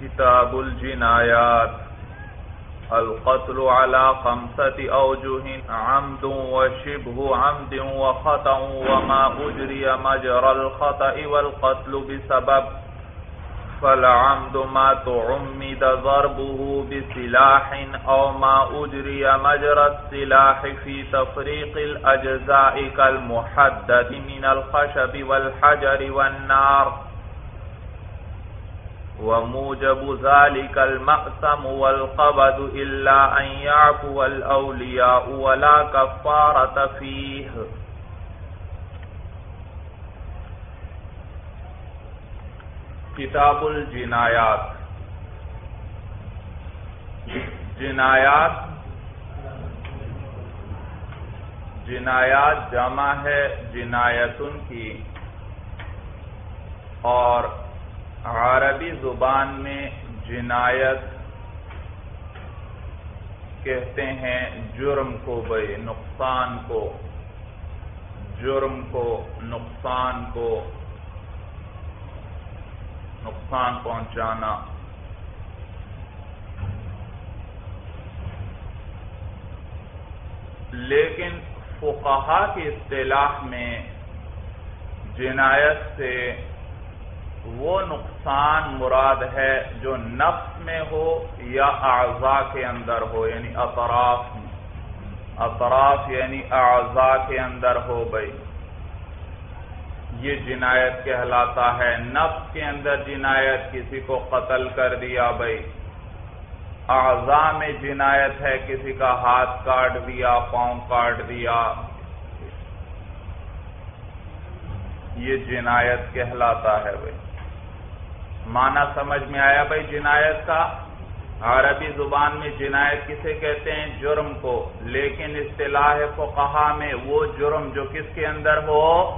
كتاب الجنايات. القتل على خمسة أوجه، عمد وشبه عمد وخطأ، وما أجري مجرى الخطأ والقتل بسبب. فالعمد ما تعمد ضربه بسلاح، أو ما أجري مجرى السلاح في تفريق الأجزاء كالمحدد من الخشب والحجر والنار. وموجب ذلك المأسم والقبض إلا أن يعفو الأولياء ولا كفارة فيه. کتاب الجنایات جنایات جنایات جمع ہے، جنایتن کی. اور عربی زبان میں جنایت کہتے ہیں جرم کو بھائی، نقصان کو، جرم کو، نقصان کو، نقصان پہنچانا۔ لیکن فقہا کی اصطلاح میں جنایت سے وہ نقصان مراد ہے جو نفس میں ہو یا اعضاء کے اندر ہو یعنی اطراف اطراف یعنی اعضاء کے اندر ہو بھائی۔ یہ جنایت کہلاتا ہے۔ نفس کے اندر جنایت، کسی کو قتل کر دیا بھائی۔ اعضاء میں جنایت ہے، کسی کا ہاتھ کاٹ دیا، پاؤں کاٹ دیا۔ یہ جنایت کہلاتا ہے بھائی۔ معنی سمجھ میں آیا بھائی جنایت کا؟ عربی زبان میں جنایت کسے کہتے ہیں؟ جرم کو۔ لیکن اصطلاح فقہا میں وہ جرم جو کس کے اندر ہو؟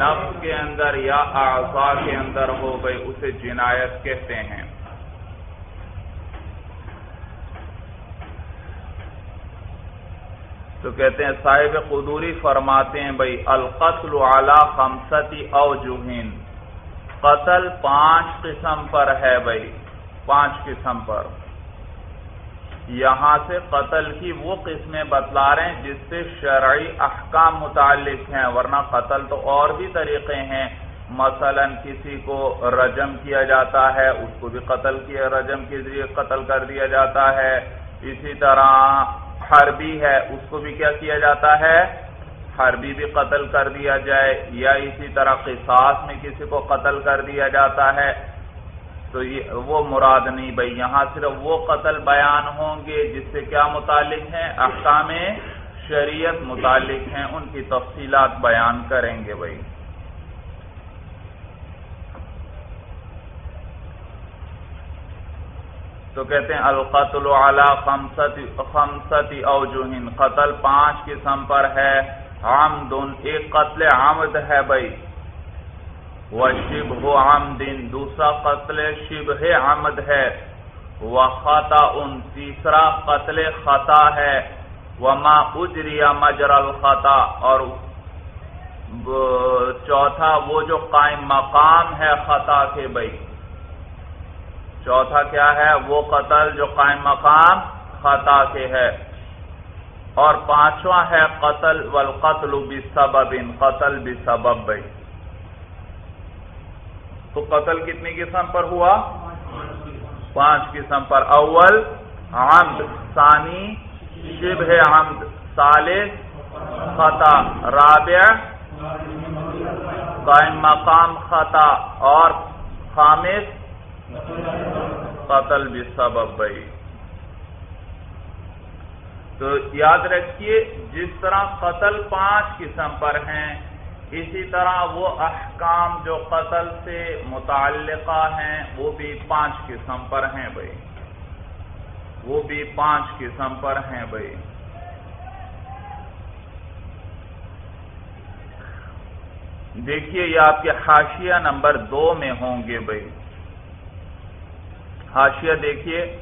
نفس کے اندر یا اعضاء کے اندر ہو بھائی، اسے جنایت کہتے ہیں۔ تو کہتے ہیں، صاحب قدوری فرماتے ہیں بھائی، القتل علی خمستی او قتل پانچ قسم پر ہے بھائی، پانچ قسم پر۔ یہاں سے قتل کی وہ قسمیں بتلا رہے ہیں جس سے شرعی احکام متعلق ہیں، ورنہ قتل تو اور بھی طریقے ہیں۔ مثلا کسی کو رجم کیا جاتا ہے، اس کو بھی قتل کیا، رجم کے ذریعے قتل کر دیا جاتا ہے۔ اسی طرح حربی ہے، اس کو بھی کیا کیا جاتا ہے؟ حربی بھی قتل کر دیا جائے یا اسی طرح قصاص میں کسی کو قتل کر دیا جاتا ہے، تو یہ وہ مراد نہیں بھائی، یہاں صرف وہ قتل بیان ہوں گے جس سے کیا متعلق ہیں؟ احکام شریعت متعلق ہیں، ان کی تفصیلات بیان کریں گے بھائی۔ تو کہتے ہیں، القتل علی خمستی اوجوہن، قتل پانچ قسم پر ہے۔ عمد ایک قتل عمد ہے بھائی۔ وہ شب ہو دوسرا قتل شب ہے آمد ہے۔ وہ خطا ان تیسرا قتل خطا ہے۔ وہ ماں مجر الخطا۔ اور چوتھا، وہ جو قائم مقام ہے خطا کے بھائی۔ چوتھا کیا ہے؟ وہ قتل جو قائم مقام خطا کے ہے۔ اور پانچواں ہے قتل والقتل بسبب، قتل بسبب بھائی۔ تو قتل کتنی قسم پر ہوا؟ پانچ قسم پر۔ اول عمد، ثانی شبہ عمد، ثالث خطا، رابع قائم مقام خطا، اور خامس قتل بھی سبب بھائی۔ تو یاد رکھیے، جس طرح قتل پانچ قسم پر ہیں، اسی طرح وہ احکام جو قتل سے متعلقہ ہیں، وہ بھی پانچ قسم پر ہیں بھائی۔ وہ بھی پانچ قسم پر ہیں بھائی۔ دیکھیے، یہ آپ کے حاشیہ نمبر دو میں ہوں گے بھائی۔ حاشیہ دیکھیے۔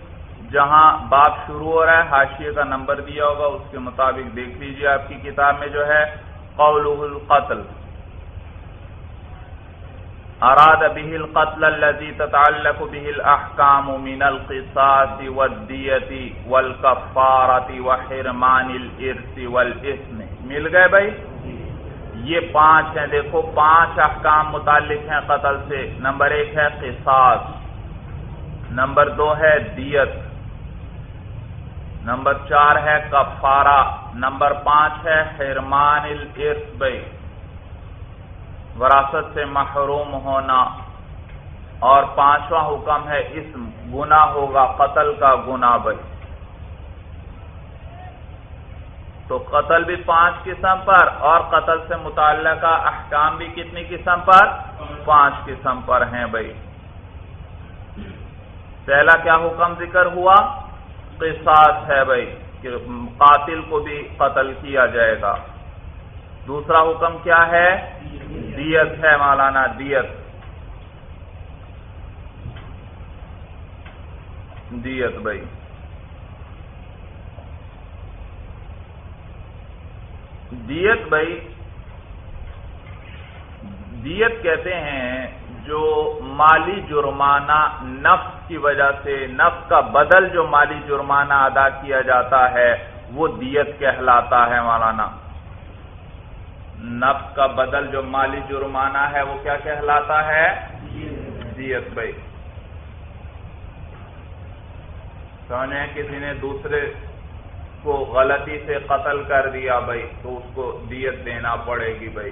جہاں باپ شروع ہو رہا ہے، حاشیے کا نمبر دیا ہوگا، اس کے مطابق دیکھ لیجیے آپ کی کتاب میں جو ہے قول القتل۔ اراد به القتل الذي تتعلق به الاحكام من القصاص والدية والكفارة وحرمان الارث والاسم مل گئے بھائی؟ یہ پانچ ہیں، دیکھو، پانچ احکام متعلق ہیں قتل سے۔ نمبر ایک ہے قصاص۔ نمبر دو ہے دیت۔ نمبر چار ہے کفارہ، نمبر پانچ ہے حرمان الارث وراثت سے محروم ہونا۔ اور پانچواں حکم ہے اس گنا ہوگا، قتل کا گنا بھائی۔ تو قتل بھی پانچ قسم پر، اور قتل سے متعلقہ احکام بھی کتنی قسم پر؟ پانچ قسم پر ہیں بھائی۔ پہلا کیا حکم ذکر ہوا؟ قصاص ہے بھائی، کہ قاتل کو بھی قتل کیا جائے گا۔ دوسرا حکم کیا ہے؟ دیت ہے مولانا، دیت۔ دیت بھائی۔ دیت بھائی، دیت کہتے ہیں جو مالی جرمانہ نفس کی وجہ سے، نفس کا بدل جو مالی جرمانہ ادا کیا جاتا ہے، وہ دیت کہلاتا ہے مولانا۔ نفس کا بدل جو مالی جرمانہ ہے، وہ کیا کہلاتا ہے؟ دیت بھائی۔ سمجھے کسی نے دوسرے کو غلطی سے قتل کر دیا بھائی، تو اس کو دیت دینا پڑے گی بھائی۔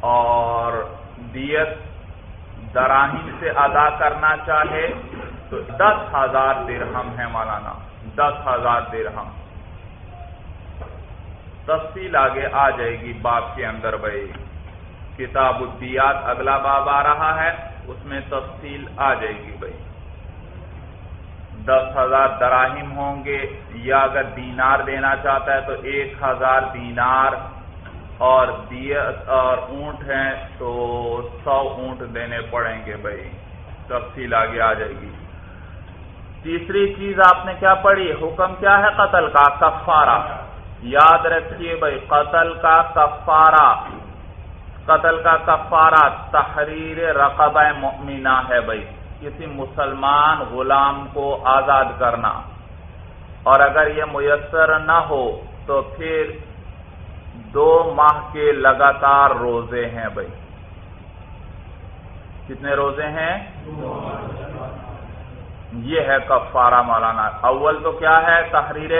اور دیت دراہیم سے ادا کرنا چاہے تو دس ہزار درہم ہے مولانا، دس ہزار درہم۔ تفصیل آگے آ جائے گی باپ کے اندر بھائی۔ کتاب الدیات اگلا باب آ رہا ہے، اس میں تفصیل آ جائے گی بھائی۔ دس ہزار دراہم ہوں گے یا اگر دینار دینا چاہتا ہے تو ایک ہزار دینار اور دیت اور اونٹ ہیں تو سو اونٹ دینے پڑیں گے بھائی۔ تفصیل آگے آ جائے گی۔ تیسری چیز آپ نے کیا پڑھی؟ حکم کیا ہے قتل کا؟ کفارہ۔ یاد رکھیے بھائی، قتل کا کفارہ۔ قتل کا کفارہ تحریر رقبہ مؤمنہ ہے بھائی۔ کسی مسلمان غلام کو آزاد کرنا۔ اور اگر یہ میسر نہ ہو تو پھر دو ماہ کے لگاتار روزے ہیں بھائی۔ کتنے روزے ہیں؟ یہ ہے کفارہ مولانا۔ اول تو کیا ہے؟ تحریر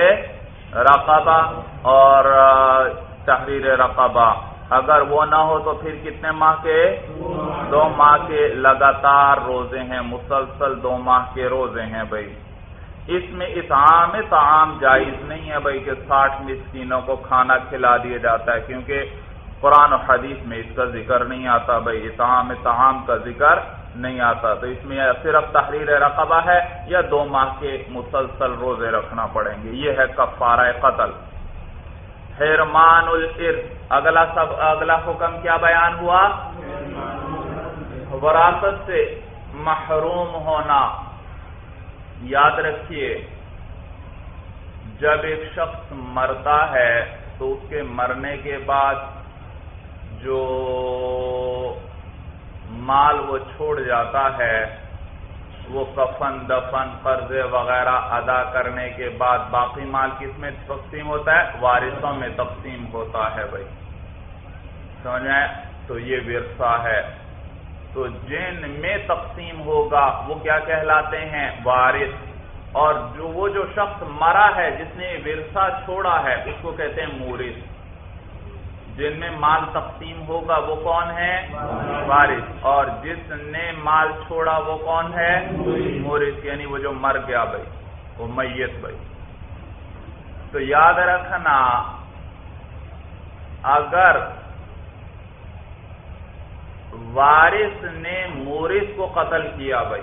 رقبہ اور تحریر رقبہ۔ اگر وہ نہ ہو تو پھر کتنے ماہ کے؟ دو ماہ کے لگاتار روزے ہیں۔ مسلسل دو ماہ کے روزے ہیں بھائی۔ اس میں اطعام تعام جائز نہیں ہے بھائی کہ ساٹھ مسکینوں کو کھانا کھلا دیا جاتا ہے، کیونکہ قرآن و حدیث میں اس کا ذکر نہیں آتا بھائی اطعام تعام کا ذکر نہیں آتا۔ تو اس میں صرف تحریر رقبہ ہے یا دو ماہ کے مسلسل روزے رکھنا پڑیں گے؟ یہ ہے کفارہ قتل۔ حرمان الارث اگلا سب، اگلا حکم کیا بیان ہوا؟ وراثت سے محروم ہونا۔ یاد رکھیے، جب ایک شخص مرتا ہے تو اس کے مرنے کے بعد جو مال وہ چھوڑ جاتا ہے، وہ کفن، دفن، قرضے وغیرہ ادا کرنے کے بعد باقی مال کس میں تقسیم ہوتا ہے؟ وارثوں میں تقسیم ہوتا ہے بھائی۔ سمجھیں تو یہ ورثہ ہے۔ تو جن میں تقسیم ہوگا، وہ کیا کہلاتے ہیں؟ وارث۔ اور جو وہ جو شخص مرا ہے، جس نے ورثہ چھوڑا ہے، اس کو کہتے ہیں مورث۔ جن میں مال تقسیم ہوگا، وہ کون ہے؟ وارث۔ اور جس نے مال چھوڑا، وہ کون ہے؟ مورث۔ یعنی وہ جو مر گیا بھائی، وہ میت بھائی۔ تو یاد رکھنا، اگر وارث نے مورث کو قتل کیا بھائی۔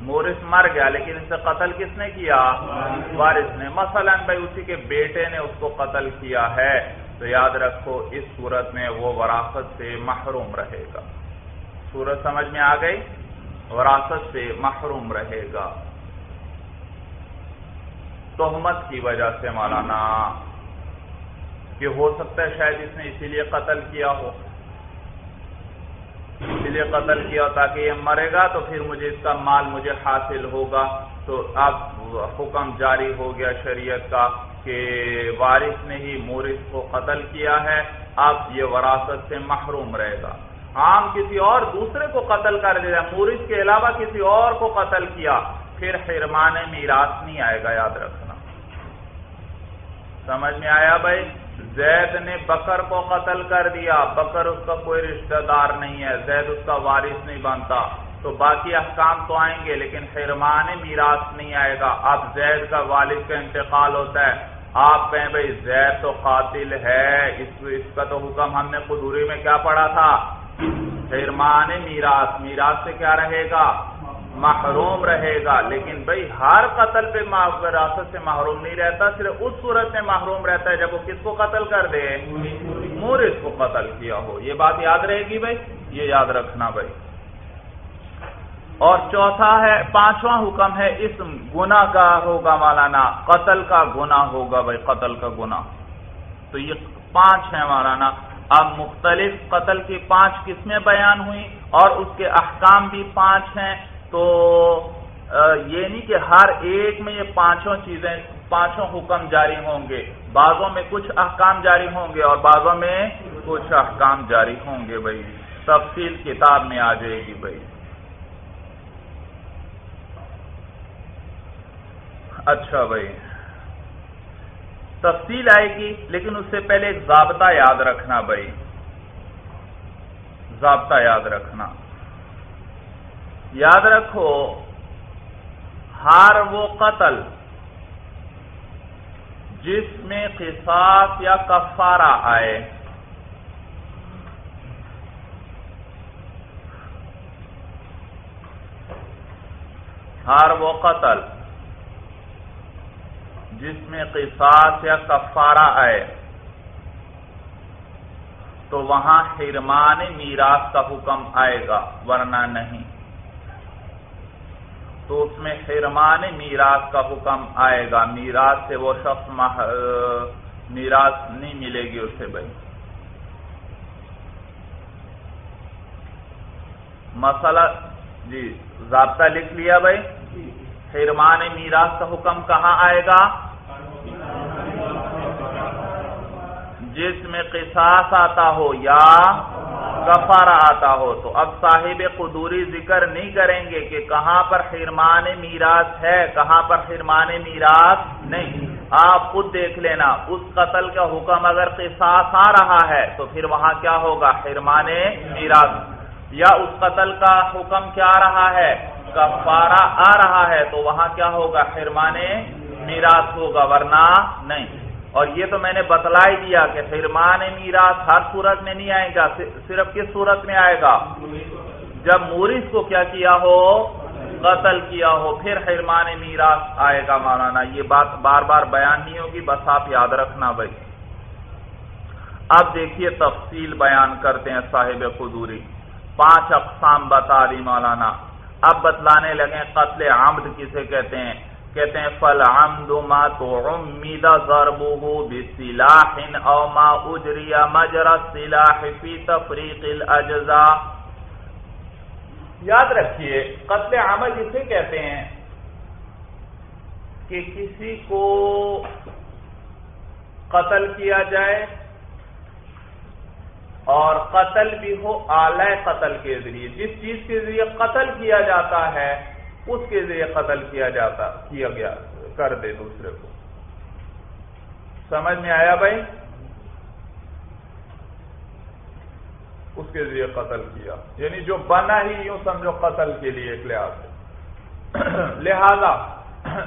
مورس مر گیا، لیکن اس سے قتل کس نے کیا؟ وارث نے۔ مثلا بھائی اسی کے بیٹے نے اس کو قتل کیا ہے، تو یاد رکھو اس صورت میں وہ وراثت سے محروم رہے گا۔ صورت سمجھ میں آ گئی؟ وراثت سے محروم رہے گا۔ تہمت کی وجہ سے مولانا کہ ہو سکتا ہے شاید اس نے اسی لیے قتل کیا ہو۔ اس لیے قتل کیا تاکہ یہ مرے گا تو پھر مجھے اس کا مال مجھے حاصل ہوگا۔ تو اب حکم جاری ہو گیا شریعت کا کہ وارث نے ہی مورث کو قتل کیا ہے۔ اب یہ وراثت سے محروم رہے گا۔ عام کسی اور دوسرے کو قتل کر دیا مورث کے علاوہ کسی اور کو قتل کیا۔ پھر حرمان میراث نہیں آئے گا، یاد رکھنا۔ سمجھ میں آیا بھائی؟ زید نے بکر کو قتل کر دیا۔ بکر اس کا کوئی رشتہ دار نہیں ہے، زید اس کا وارث نہیں بنتا۔ تو باقی احکام تو آئیں گے، لیکن حرمان میراث نہیں آئے گا۔ اب زید کا والد کا انتقال ہوتا ہے۔ آپ کہیں بھائی زید تو قاتل ہے، اس اس کا تو حکم ہم نے قدوری میں کیا پڑھا تھا؟ حرمان میراث۔ میراث سے کیا رہے گا؟ محروم رہے گا، لیکن بھائی ہر قتل پہ وراثت سے محروم نہیں رہتا، صرف اس صورت میں محروم رہتا ہے جب وہ کس کو قتل کر دے؟ مورس کو قتل کیا ہو۔ یہ بات یاد رہے گی بھائی؟ یہ یاد رکھنا بھائی۔ اور چوتھا ہے، پانچواں حکم ہے اس گنا کا ہوگا مولانا، قتل کا گنا ہوگا بھائی، قتل کا گنا تو یہ پانچ ہے مولانا۔ اب مختلف قتل کی پانچ قسمیں بیان ہوئی اور اس کے احکام بھی پانچ ہیں۔ تو یہ نہیں کہ ہر ایک میں یہ پانچوں چیزیں، پانچوں حکم جاری ہوں گے۔ بعضوں میں کچھ احکام جاری ہوں گے اور بعضوں میں کچھ احکام جاری ہوں گے بھائی۔ تفصیل کتاب میں آ جائے گی بھائی۔ اچھا بھائی۔ تفصیل آئے گی، لیکن اس سے پہلے ایک ضابطہ یاد رکھنا بھائی۔ ضابطہ یاد رکھنا۔ یاد رکھو ہر وہ قتل جس میں قصاص یا کفارہ آئے۔ ہر وہ قتل جس میں قصاص یا کفارہ آئے۔ تو وہاں حرمان میراث کا حکم آئے گا، ورنہ نہیں۔ تو اس میں حرمان میراث کا حکم آئے گا۔ میراث سے وہ شخص میراث نہیں ملے گی اسے بھائی۔ مسئلہ جی ضابطہ لکھ لیا بھائی۔ حرمان میراث کا حکم کہاں آئے گا؟ جس میں قصاص آتا ہو یا کفارہ آتا ہو تو اب صاحب قدوری ذکر نہیں کریں گے کہ کہاں پر حرمان میراث ہے، کہاں پر حرمان میراث نہیں۔ آپ خود دیکھ لینا، اس قتل کا حکم اگر قصاص آ رہا ہے تو پھر وہاں کیا ہوگا؟ حرمان میراث۔ یا اس قتل کا حکم کیا آ رہا ہے؟ کفارہ آ رہا ہے تو وہاں کیا ہوگا؟ حرمان میراث ہوگا، ورنہ نہیں۔ اور یہ تو میں نے بتلا ہی دیا کہ فرمان میراث ہر صورت میں نہیں آئے گا صرف کس صورت میں آئے گا؟ جب مورس کو کیا کیا ہو؟ قتل کیا ہو، پھر حرمان میراث آئے گا مولانا۔ یہ بات بار بار بیان نہیں ہوگی، بس آپ یاد رکھنا بھائی۔ اب دیکھیے تفصیل بیان کرتے ہیں صاحب قدوری۔ پانچ اقسام بتا دی مولانا۔ اب بتلانے لگے قتل عمد کسے کہتے ہیں؟ کہتے ہیں فل عمد ما تو امید ضربه بسلاح او ما اجری مجر السلاح فی تفریق الاجزاء یاد رکھیے، قتل عمد اسے کہتے ہیں، کہ کسی کو قتل کیا جائے اور قتل بھی ہو اعلی قتل کے ذریعے۔ جس چیز کے ذریعے قتل کیا جاتا ہے اس کے ذریعے قتل کیا جاتا، کیا گیا، کر دے دوسرے کو۔ سمجھ میں آیا بھائی؟ اس کے ذریعے قتل کیا۔ یعنی جو بنا ہی یوں سمجھو قتل کے لیے ایک لحاظ سے لہذا،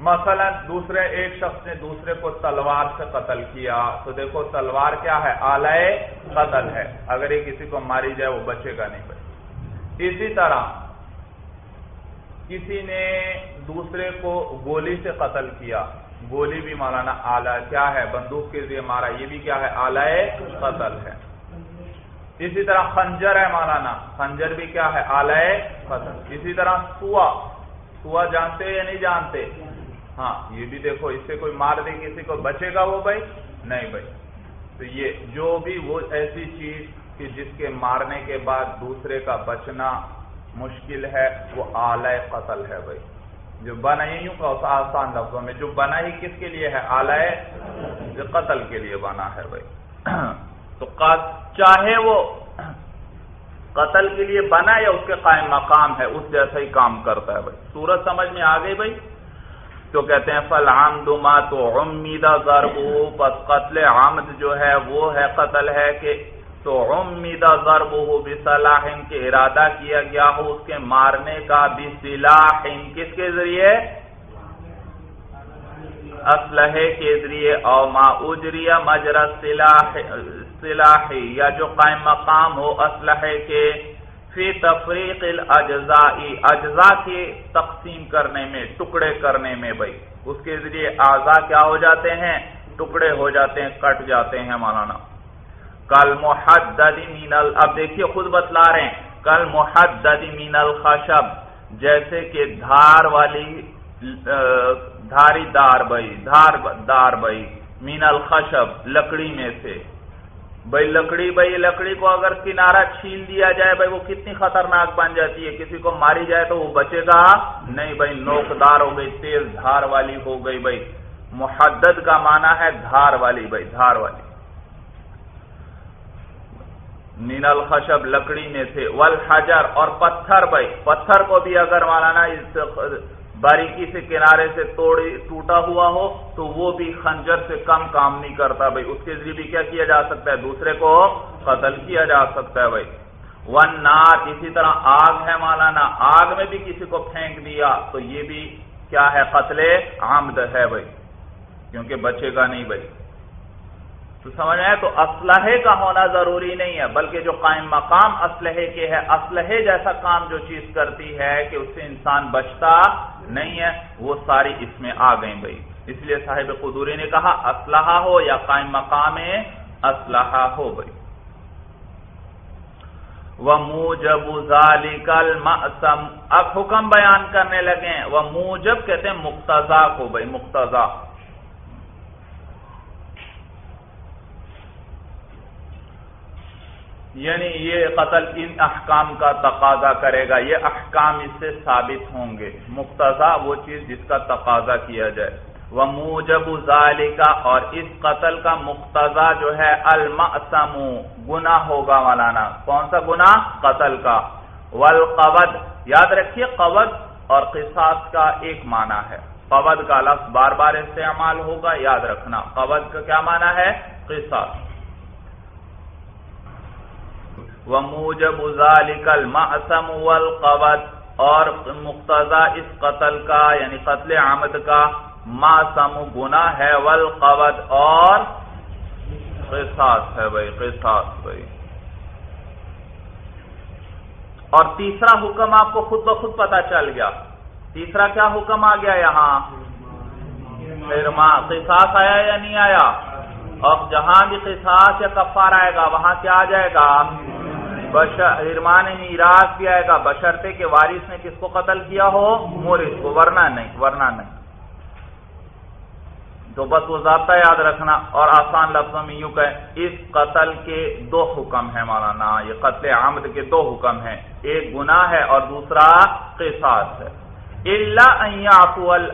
مثلا دوسرے، ایک شخص نے دوسرے کو تلوار سے قتل کیا، تو دیکھو تلوار کیا ہے؟ آلائے قتل ہے۔ اگر یہ کسی کو ماری جائے، وہ بچے گا نہیں بھائی۔ اسی طرح کسی نے دوسرے کو گولی سے قتل کیا، گولی بھی مولانا آلہ کیا ہے؟ بندوق کے ذریعے مارا، یہ بھی کیا ہے؟ آلہ قتل ہے۔ اسی طرح خنجر ہے مولانا، خنجر بھی کیا ہے؟ آلہ قتل۔ اسی طرح سوا سوا جانتے یا نہیں جانتے؟ ہاں یہ بھی دیکھو، اس سے کوئی مار دے، کسی کو بچے گا وہ بھائی؟ نہیں بھائی۔ تو یہ جو بھی وہ ایسی چیز کہ جس کے مارنے کے بعد دوسرے کا بچنا مشکل ہے، وہ اعلی قتل ہے بھائی۔ جو بنا ہی یوں کہ آسان لفظوں میں، جو بنا ہی کس کے لیے ہے؟ اعلی قتل کے لیے بنا ہے بھائی۔ تو چاہے وہ قتل کے لیے بنا یا اس کے قائم مقام ہے، اس جیسا ہی کام کرتا ہے بھائی۔ سورج سمجھ میں آ گئی بھائی؟ تو کہتے ہیں فل عام دما تو امیدہ ضرب پس قتل عامد جو ہے، وہ ہے قتل ہے کہ تو امیدہ ضرب ہو بصلاح کے ارادہ کیا گیا ہو، اس کے مارنے کا بصلاح کس کے ذریعے؟ اسلحے کے ذریعے او ما اجریہ مجرد سلاحی یا جو قائم مقام ہو اسلحے کے، فی تفریق الاجزائی، اجزاء کے تقسیم کرنے میں، ٹکڑے کرنے میں بھائی۔ اس کے ذریعے اعضاء کیا ہو جاتے ہیں؟ ٹکڑے ہو جاتے ہیں، کٹ جاتے ہیں مولانا۔ کل محدد من ال اب دیکھیے خود بتلا رہے ہیں کل محدد من الخشب۔ جیسے کہ دھار والی دھاری دار بھائی، دھار دار بھائی مین الخشب، لکڑی میں سے۔ بھائی لکڑی بھائی لکڑی کو اگر کنارہ چھیل دیا جائے، بھائی وہ کتنی خطرناک بن جاتی ہے۔ کسی کو ماری جائے تو وہ بچے گا۔ نہیں بھائی، نوکدار ہو گئی، تیز دھار والی ہو گئی بھائی۔ محدد کا معنی ہے دھار والی بھائی، دھار والی۔ مین الخشب لکڑی میں سے ول اور پتھر بھائی۔ پتھر کو بھی اگر مانا اس باریکی سے کنارے سے توڑی ٹوٹا ہوا ہو، تو وہ بھی خنجر سے کم کام نہیں کرتا بھائی۔ اس کے ذریعے بھی کیا کیا جا سکتا ہے؟ دوسرے کو قتل کیا جا سکتا ہے بھائی۔ ون نار اسی طرح آگ ہے مولانا۔ آگ میں بھی کسی کو پھینک دیا، تو یہ بھی کیا ہے؟ قتل عمد ہے بھائی۔ کیونکہ بچے گا نہیں بھائی۔ تو سمجھ آئے تو اسلحے کا ہونا ضروری نہیں ہے، بلکہ جو قائم مقام اسلحے کے ہے، اسلحے جیسا کام جو چیز کرتی ہے کہ اس سے انسان بچتا نہیں ہے، وہ ساری اس میں آ گئی بھائی۔ اس لیے صاحب قدوری نے کہا، اسلحہ ہو یا قائم مقام اسلحہ ہو بھائی۔ وہ موجب اب حکم بیان کرنے لگے۔ وہ موجب کہتے ہیں مقتضا کو بھائی، مقتضا۔ یعنی یہ قتل ان احکام کا تقاضا کرے گا، یہ احکام اس سے ثابت ہوں گے۔ مقتضا وہ چیز جس کا تقاضا کیا جائے۔ وہ موجب کا اور اس قتل کا مقتضا جو ہے المسم گنا ہوگا مولانا۔ کون سا گنا قتل کا۔ والقود، یاد رکھیے قود اور قصاص کا ایک معنی ہے۔ قود کا لفظ بار بار استعمال ہوگا، یاد رکھنا۔ قود کا کیا معنی ہے؟ قصاص۔ وموجب ذلك المعصم والقبض، اور مقتضا اس قتل کا یعنی قتل عمد کا معصم گناہ ہے، والقبض، اور قصاص ہے بھائی، قصاص بھائی۔ اور تیسرا حکم آپ کو خود بخود پتا چل گیا۔ تیسرا کیا حکم آ گیا یہاں؟ قصاص آیا یا نہیں آیا؟ اب جہاں بھی قصاص یا کفار آئے گا، وہاں کیا آ جائے گا؟ ارمان میراث یعنی بھی آئے گا بشرتے کے وارث نے کس کو قتل کیا ہو؟ مورث کو، ورنہ نہیں ورنہ نہیں۔ تو بس وہ ضابطہ یاد رکھنا اور آسان لفظوں میں یوں کہ اس قتل کے دو حکم ہیں مولانا، یہ قتل عمد کے دو حکم ہیں۔ ایک گناہ ہے اور دوسرا قصاص ہے۔ اللہ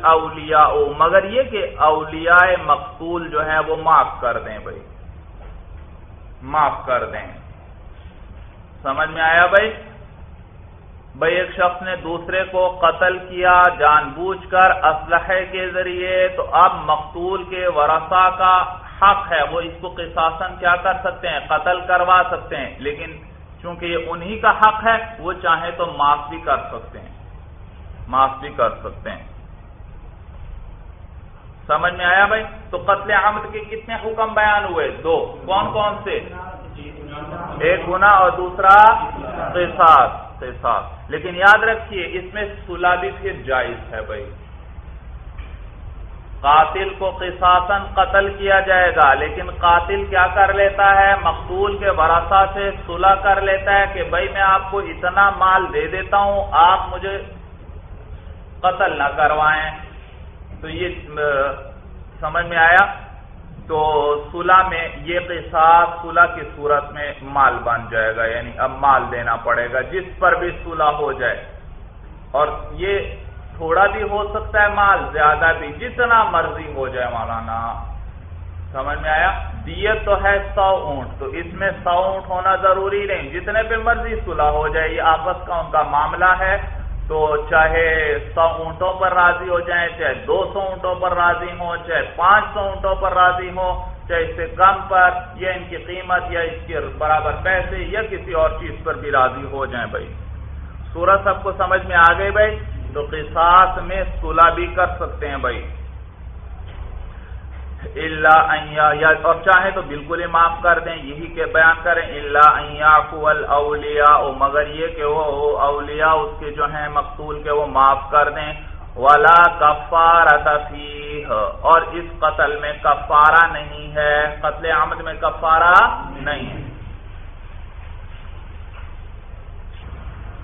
اولیاء مگر یہ کہ اولیاء مقتول جو ہے وہ معاف کر دیں بھائی۔ معاف کر دیں۔ سمجھ میں آیا بھائی؟ بھائی، ایک شخص نے دوسرے کو قتل کیا، جان بوجھ کر اسلحے کے ذریعے، تو اب مقتول کے ورثہ کا حق ہے۔ وہ اس کو قصاصن کیا کر سکتے ہیں؟ قتل کروا سکتے ہیں۔ لیکن چونکہ یہ انہی کا حق ہے، وہ چاہیں تو معاف بھی کر سکتے ہیں۔ معاف بھی کر سکتے ہیں۔ سمجھ میں آیا بھائی؟ تو قتل عمد کے کتنے حکم بیان ہوئے؟ دو۔ کون کون سے؟ ایک گنا اور دوسرا قصاص قصاص۔ لیکن یاد رکھیے، اس میں سلا بھی پھر جائز ہے بھائی۔ قاتل کو قصاصن قتل کیا جائے گا، لیکن قاتل کیا کر لیتا ہے؟ مقتول کے ورثہ سے صلح کر لیتا ہے کہ بھائی میں آپ کو اتنا مال دے دیتا ہوں، آپ مجھے قتل نہ کروائیں۔ تو یہ سمجھ میں آیا؟ تو صلح میں یہ قصاص صلح کی صورت میں مال بن جائے گا یعنی اب مال دینا پڑے گا، جس پر بھی صلح ہو جائے۔ اور یہ تھوڑا بھی ہو سکتا ہے مال، زیادہ بھی، جتنا مرضی ہو جائے مولانا۔ سمجھ میں آیا؟ دیت تو ہے سو اونٹ، تو اس میں سو اونٹ ہونا ضروری نہیں۔ جتنے پہ مرضی صلح ہو جائے، یہ آپس کا ان کا معاملہ ہے۔ تو چاہے سو اونٹوں پر راضی ہو جائیں، چاہے دو سو اونٹوں پر راضی ہوں، چاہے پانچ سو اونٹوں پر راضی ہوں، چاہے اس سے کم پر، یا ان کی قیمت یا اس کے برابر پیسے یا کسی اور چیز پر بھی راضی ہو جائیں بھائی۔ سورج سب کو سمجھ میں آ گئی بھائی؟ تو قصاص میں صلح بھی کر سکتے ہیں بھائی۔ اللہ یا اور چاہے تو بالکل ہی معاف کر دیں، یہی کہ بیان کریں اللہ اولیاء مگر یہ کہ وہ اولیاء اس کے جو ہیں مقتول کے وہ معاف کر دیں۔ ولا کفار اور اس قتل میں کفارہ نہیں ہے۔ قتل عمد میں کفارہ نہیں ہے۔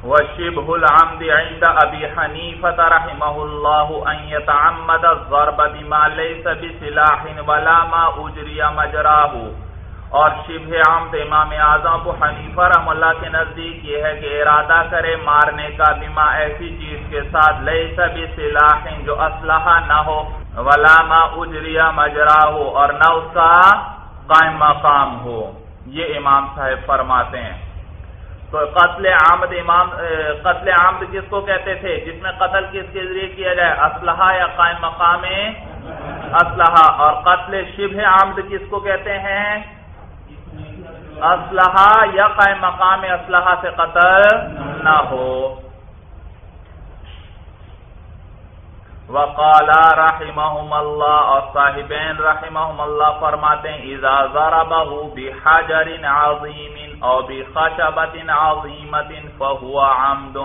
وشبه العمد عند ابي حنيفه رحمه الله ان يتعمد الضرب بما ليس بسلاح ولا ما اجري مجراه۔ اور شبہ عمد امام اعظم ابو حنیفہ رحم اللہ کے نزدیک یہ ہے کہ ارادہ کرے مارنے کا بما ایسی چیز کے ساتھ لیس بسلاح جو اسلحہ نہ ہو، ولا ما اجری مجرا ہو اور نہ اس کا قائم مقام ہو۔ یہ امام صاحب فرماتے ہیں۔ تو قتل عامد امام قتل عامد کس کو کہتے تھے؟ جس میں قتل کس کے ذریعے کیا جائے؟ اسلحہ یا قائم مقام اسلحہ اور قتل شبہ عامد کس کو کہتے ہیں؟ اسلحہ یا قائم مقام اسلحہ سے قتل نہ ہو۔ وقال رحمهم اللہ اور صاحبین رحمهم اللہ فرماتے ہیں، اذا ضربه بحجر عظیم او بخشبت عظیمت فهو عمد.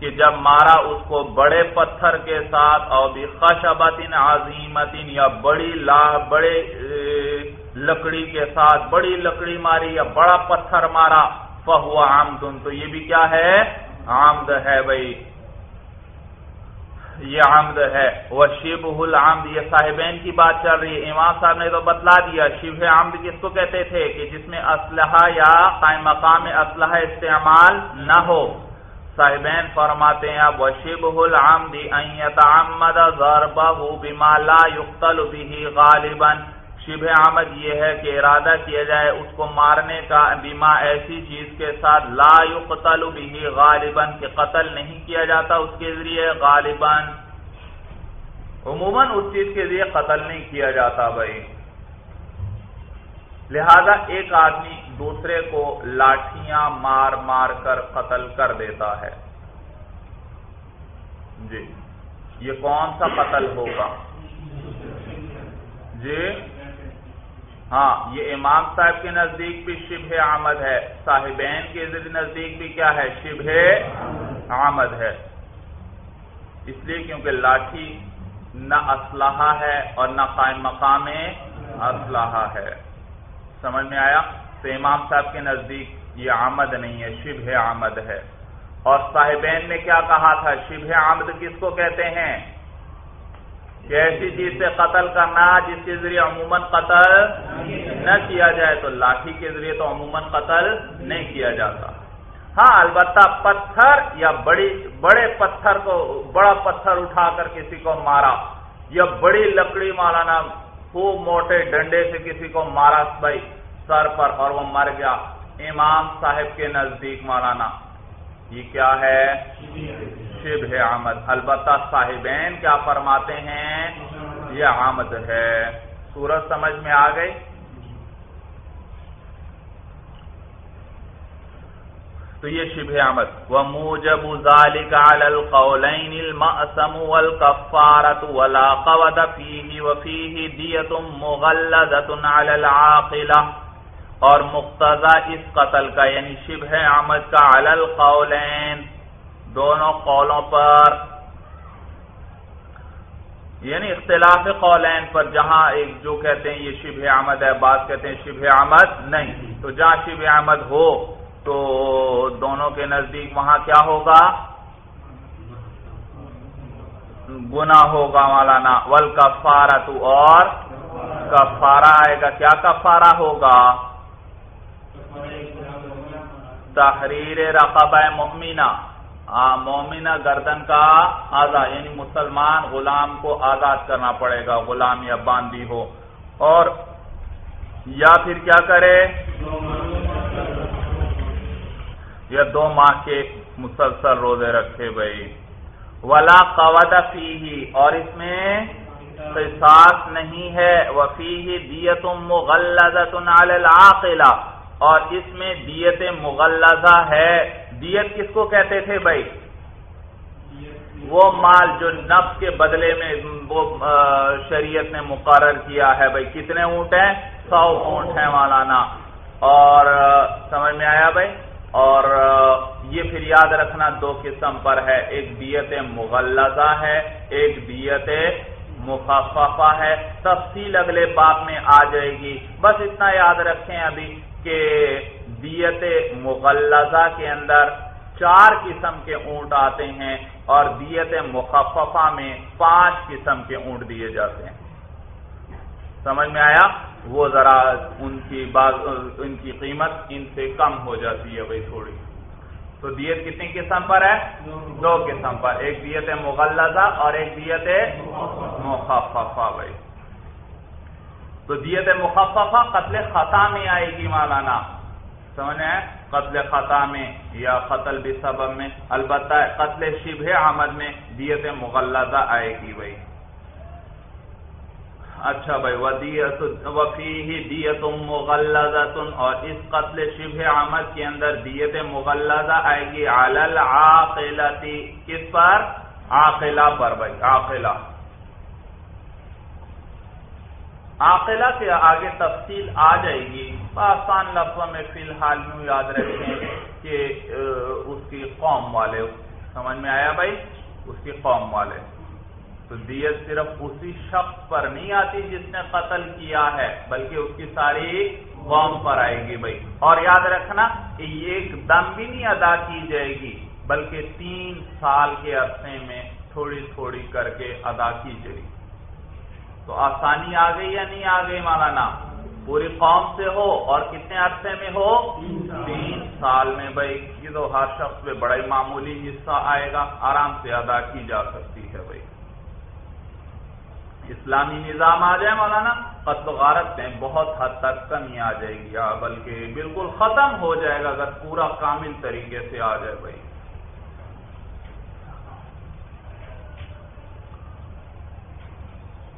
کہ جب مارا اس کو بڑے پتھر کے ساتھ او بخشبت عظیمت یا بڑی لا، بڑے لکڑی کے ساتھ، بڑی لکڑی ماری یا بڑا پتھر مارا، فهو عمد، تو یہ بھی کیا ہے؟ عمد ہے بھائی۔ یہ عمد ہے۔ وہ شیب العمد، یہ صاحبین کی بات چل رہی ہے۔ امام صاحب نے تو بتلا دیا شیب عمد کس کو کہتے تھے؟ کہ جس میں اسلحہ یا قائم مقام اسلحہ استعمال نہ ہو۔ صاحبین فرماتے ہیں اب وشیب العمد ان يتعمد ضربه بما لا يقتل به غالبا۔ شبہ آمد یہ ہے کہ ارادہ کیا جائے اس کو مارنے کا، بیما ایسی چیز کے ساتھ لا يقتل به غالبا کہ قتل نہیں کیا جاتا اس کے ذریعے، غالباً۔ عموماً اس چیز کے ذریعے قتل نہیں کیا جاتا بھائی۔ لہذا ایک آدمی دوسرے کو لاٹھیاں مار مار کر قتل کر دیتا ہے۔ جی یہ کون سا قتل ہوگا؟ جی۔ ہاں یہ امام صاحب کے نزدیک بھی شبہ آمد ہے، صاحبین کے نزدیک بھی کیا ہے؟ شبہ آمد ہے۔ اس لیے کیونکہ لاٹھی نہ اسلحہ ہے اور نہ قائم مقام اسلحہ ہے۔ سمجھ میں آیا؟ تو امام صاحب کے نزدیک یہ آمد نہیں ہے، شبہ آمد ہے۔ اور صاحبین نے کیا کہا تھا؟ شبہ آمد کس کو کہتے ہیں؟ کہ ایسی چیز سے قتل کرنا جس کے ذریعے عموماً قتل نہ کیا جائے تو لاٹھی کے ذریعے تو عموماً قتل نہیں کیا جاتا۔ ہاں البتہ پتھر یا بڑی، بڑے پتھر کو، بڑا پتھر اٹھا کر کسی کو مارا، یا بڑی لکڑی مارانا خوب موٹے ڈنڈے سے کسی کو مارا بھائی، سر پر اور وہ مر گیا۔ امام صاحب کے نزدیک مارانا یہ کیا ہے؟ شب آمد۔ البتہ صاحبین کیا فرماتے ہیں؟ یہ آمد ہے۔ سورج سمجھ میں آ گئی؟ تو یہ شب آمد۔ وہ موجب القولین المأسم والکفارت ولا قود فیہ وفیہ دیت مغلظت علی العاقلہ اور مقتضى اس قتل کا یعنی شبہ آمد کا علی القولین دونوں قولوں پر۔ یعنی اختلاف قولین پر جہاں ایک جو کہتے ہیں یہ شبہ آمد ہے بات کہتے ہیں شبہ آمد نہیں۔ تو جہاں شبہ آمد ہو، تو دونوں کے نزدیک وہاں کیا ہوگا؟ گنا ہوگا مولانا۔ ول کا اور کفارہ آئے گا۔ کیا کفارہ ہوگا؟ تحریر رقبہ مومنہ مومنہ گردن کا آزاد یعنی مسلمان غلام کو آزاد کرنا پڑے گا غلام یا باندھی ہو۔ اور یا پھر کیا کرے؟ یا دو ماہ کے مسلسل روزے رکھے بھائی۔ ولا قوت فی اور اس میں قصاص نہیں ہے۔ وفی ہی دیت مغلزۃ علی العاقلہ اور اس میں دیت مغلزہ ہے۔ دیت کس کو کہتے تھے بھائی؟ وہ مال جو نفس کے بدلے میں وہ شریعت نے مقرر کیا ہے بھائی۔ کتنے اونٹ ہیں؟ سو اونٹ ہیں مولانا۔ اور سمجھ میں آیا بھائی؟ اور یہ پھر یاد رکھنا دو قسم پر ہے۔ ایک دیت مغلزہ ہے، ایک دیت مخففہ ہے۔ تفصیل اگلے باپ میں آ جائے گی۔ بس اتنا یاد رکھیں ابھی کہ دیت مغلزہ کے اندر چار قسم کے اونٹ آتے ہیں اور دیت مخففہ میں پانچ قسم کے اونٹ دیے جاتے ہیں۔ سمجھ میں آیا؟ وہ ذرا ان کی بات ان کی قیمت ان سے کم ہو جاتی ہے بھائی تھوڑی۔ تو دیت کتنی قسم پر ہے؟ دو قسم پر۔ ایک دیت مغلزہ اور ایک دیت مخففہ بھائی۔ تو دیت مخففہ قتل خطا میں آئے گی مولانا۔ سمجھے قتل خطا میں یا قتل بھی سبب میں، البتہ قتل شبہ آمد میں دیت مغلزہ آئے گی بھائی اچھا بھائی ودیت وفی ہی دیت مغلزہ اور اس قتل شبہ آمد کے اندر دیت مغلزہ آئے گی عقیلاتی کس پر؟ عاقلہ پر بھائی، عاقلہ۔ عاقلہ کے آگے تفصیل آ جائے گی۔ آسان لفظوں میں فی الحال یوں یاد رکھیں کہ اس کی قوم والے۔ سمجھ میں آیا بھائی؟ اس کی قوم والے۔ تو دیت صرف اسی شخص پر نہیں آتی جس نے قتل کیا ہے، بلکہ اس کی ساری قوم پر آئے گی بھائی۔ اور یاد رکھنا، کہ یہ ایک دم بھی نہیں ادا کی جائے گی، بلکہ تین سال کے عرصے میں تھوڑی تھوڑی کر کے ادا کی جائے گی۔ تو آسانی آ گئی یا نہیں آ گئی مولانا پوری قوم سے ہو اور کتنے عرصے میں ہو؟ تین سال میں بھائی، یہ تو ہر شخص میں بڑا ہی معمولی حصہ آئے گا، آرام سے ادا کی جا سکتی ہے بھائی۔ اسلامی نظام آ جائے مولانا قتل و غارت میں بہت حد تک کمی آ جائے گی۔ ہاں، بلکہ بالکل ختم ہو جائے گا اگر پورا کامل طریقے سے آ جائے بھائی۔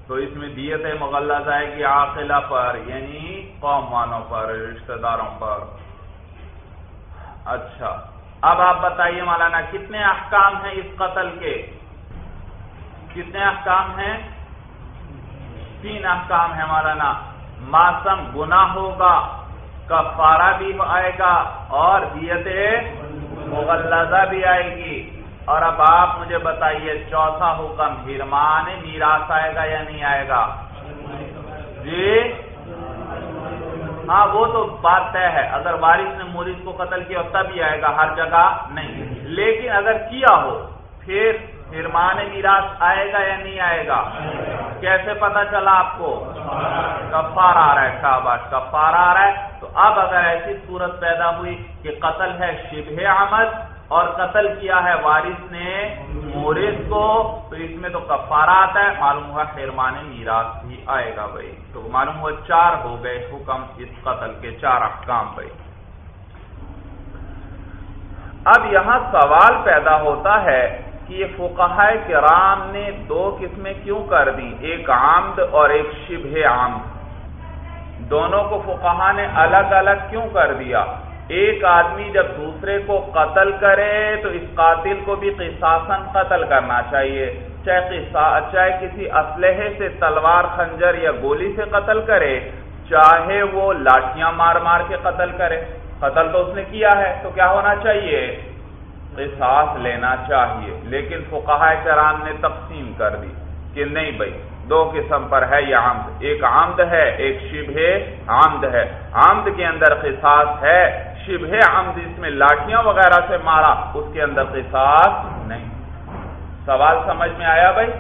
تو اس میں دیت مغلہ جائے گی عاقلہ پر یعنی قوم والوں پر رشتہ داروں پر۔ اچھا۔ اب آپ بتائیے مولانا، کتنے احکام ہیں اس قتل کے؟ کتنے احکام ہیں؟ تین احکام ہے مولانا۔ ماسم گنا ہوگا، کفارہ بھی آئے گا اور دیت مغلزہ بھی آئے گی۔ اور اب آپ مجھے بتائیے چوتھا حکم ہرمان میراث آئے گا یا نہیں آئے گا؟ جی؟ ہاں وہ تو بات طے ہے۔ اگر وارث نے مورث کو قتل کیا تب ہی آئے گا، ہر جگہ نہیں۔ لیکن اگر کیا ہو، پھر ہرمان میراث آئے گا یا نہیں آئے گا؟ کیسے پتا چلا آپ کو؟ کفار آ رہا ہے، شاباش کفار آ رہا ہے۔ تو اب اگر ایسی صورت پیدا ہوئی کہ قتل ہے، شبہ آمد اور قتل کیا ہے وارث نے؟ مورث کو۔ تو اس میں تو کفارہ آتا ہے معلوم ہوا خیرمان میراث بھی آئے گا بھائی۔ تو معلوم ہوا چار ہو گئے حکم اس قتل کے چار احکام بھائی۔ اب یہاں سوال پیدا ہوتا ہے کہ یہ فقہ کرام نے دو قسمیں کیوں کر دی ایک عامد اور ایک شبہ عامد دونوں کو فقہ نے الگ الگ کیوں کر دیا؟ ایک آدمی جب دوسرے کو قتل کرے تو اس قاتل کو بھی قصاصن قتل کرنا چاہیے۔ چاہے چاہے کسی اسلحے سے تلوار، خنجر یا گولی سے قتل کرے، چاہے وہ لاٹیاں مار مار کے قتل کرے۔ قتل تو اس نے کیا ہے، تو کیا ہونا چاہیے؟ قصاص لینا چاہیے۔ لیکن فقہ کرام نے تقسیم کر دی کہ نہیں بھائی، دو قسم پر ہے یہ آمد ایک آمد ہے، ایک شبہ آمد ہے۔ آمد کے اندر قصاص ہے۔ شبہ عمد اس میں لاٹیاں وغیرہ سے مارا، اس کے اندر قصاص نہیں۔ سوال سمجھ میں آیا بھائی؟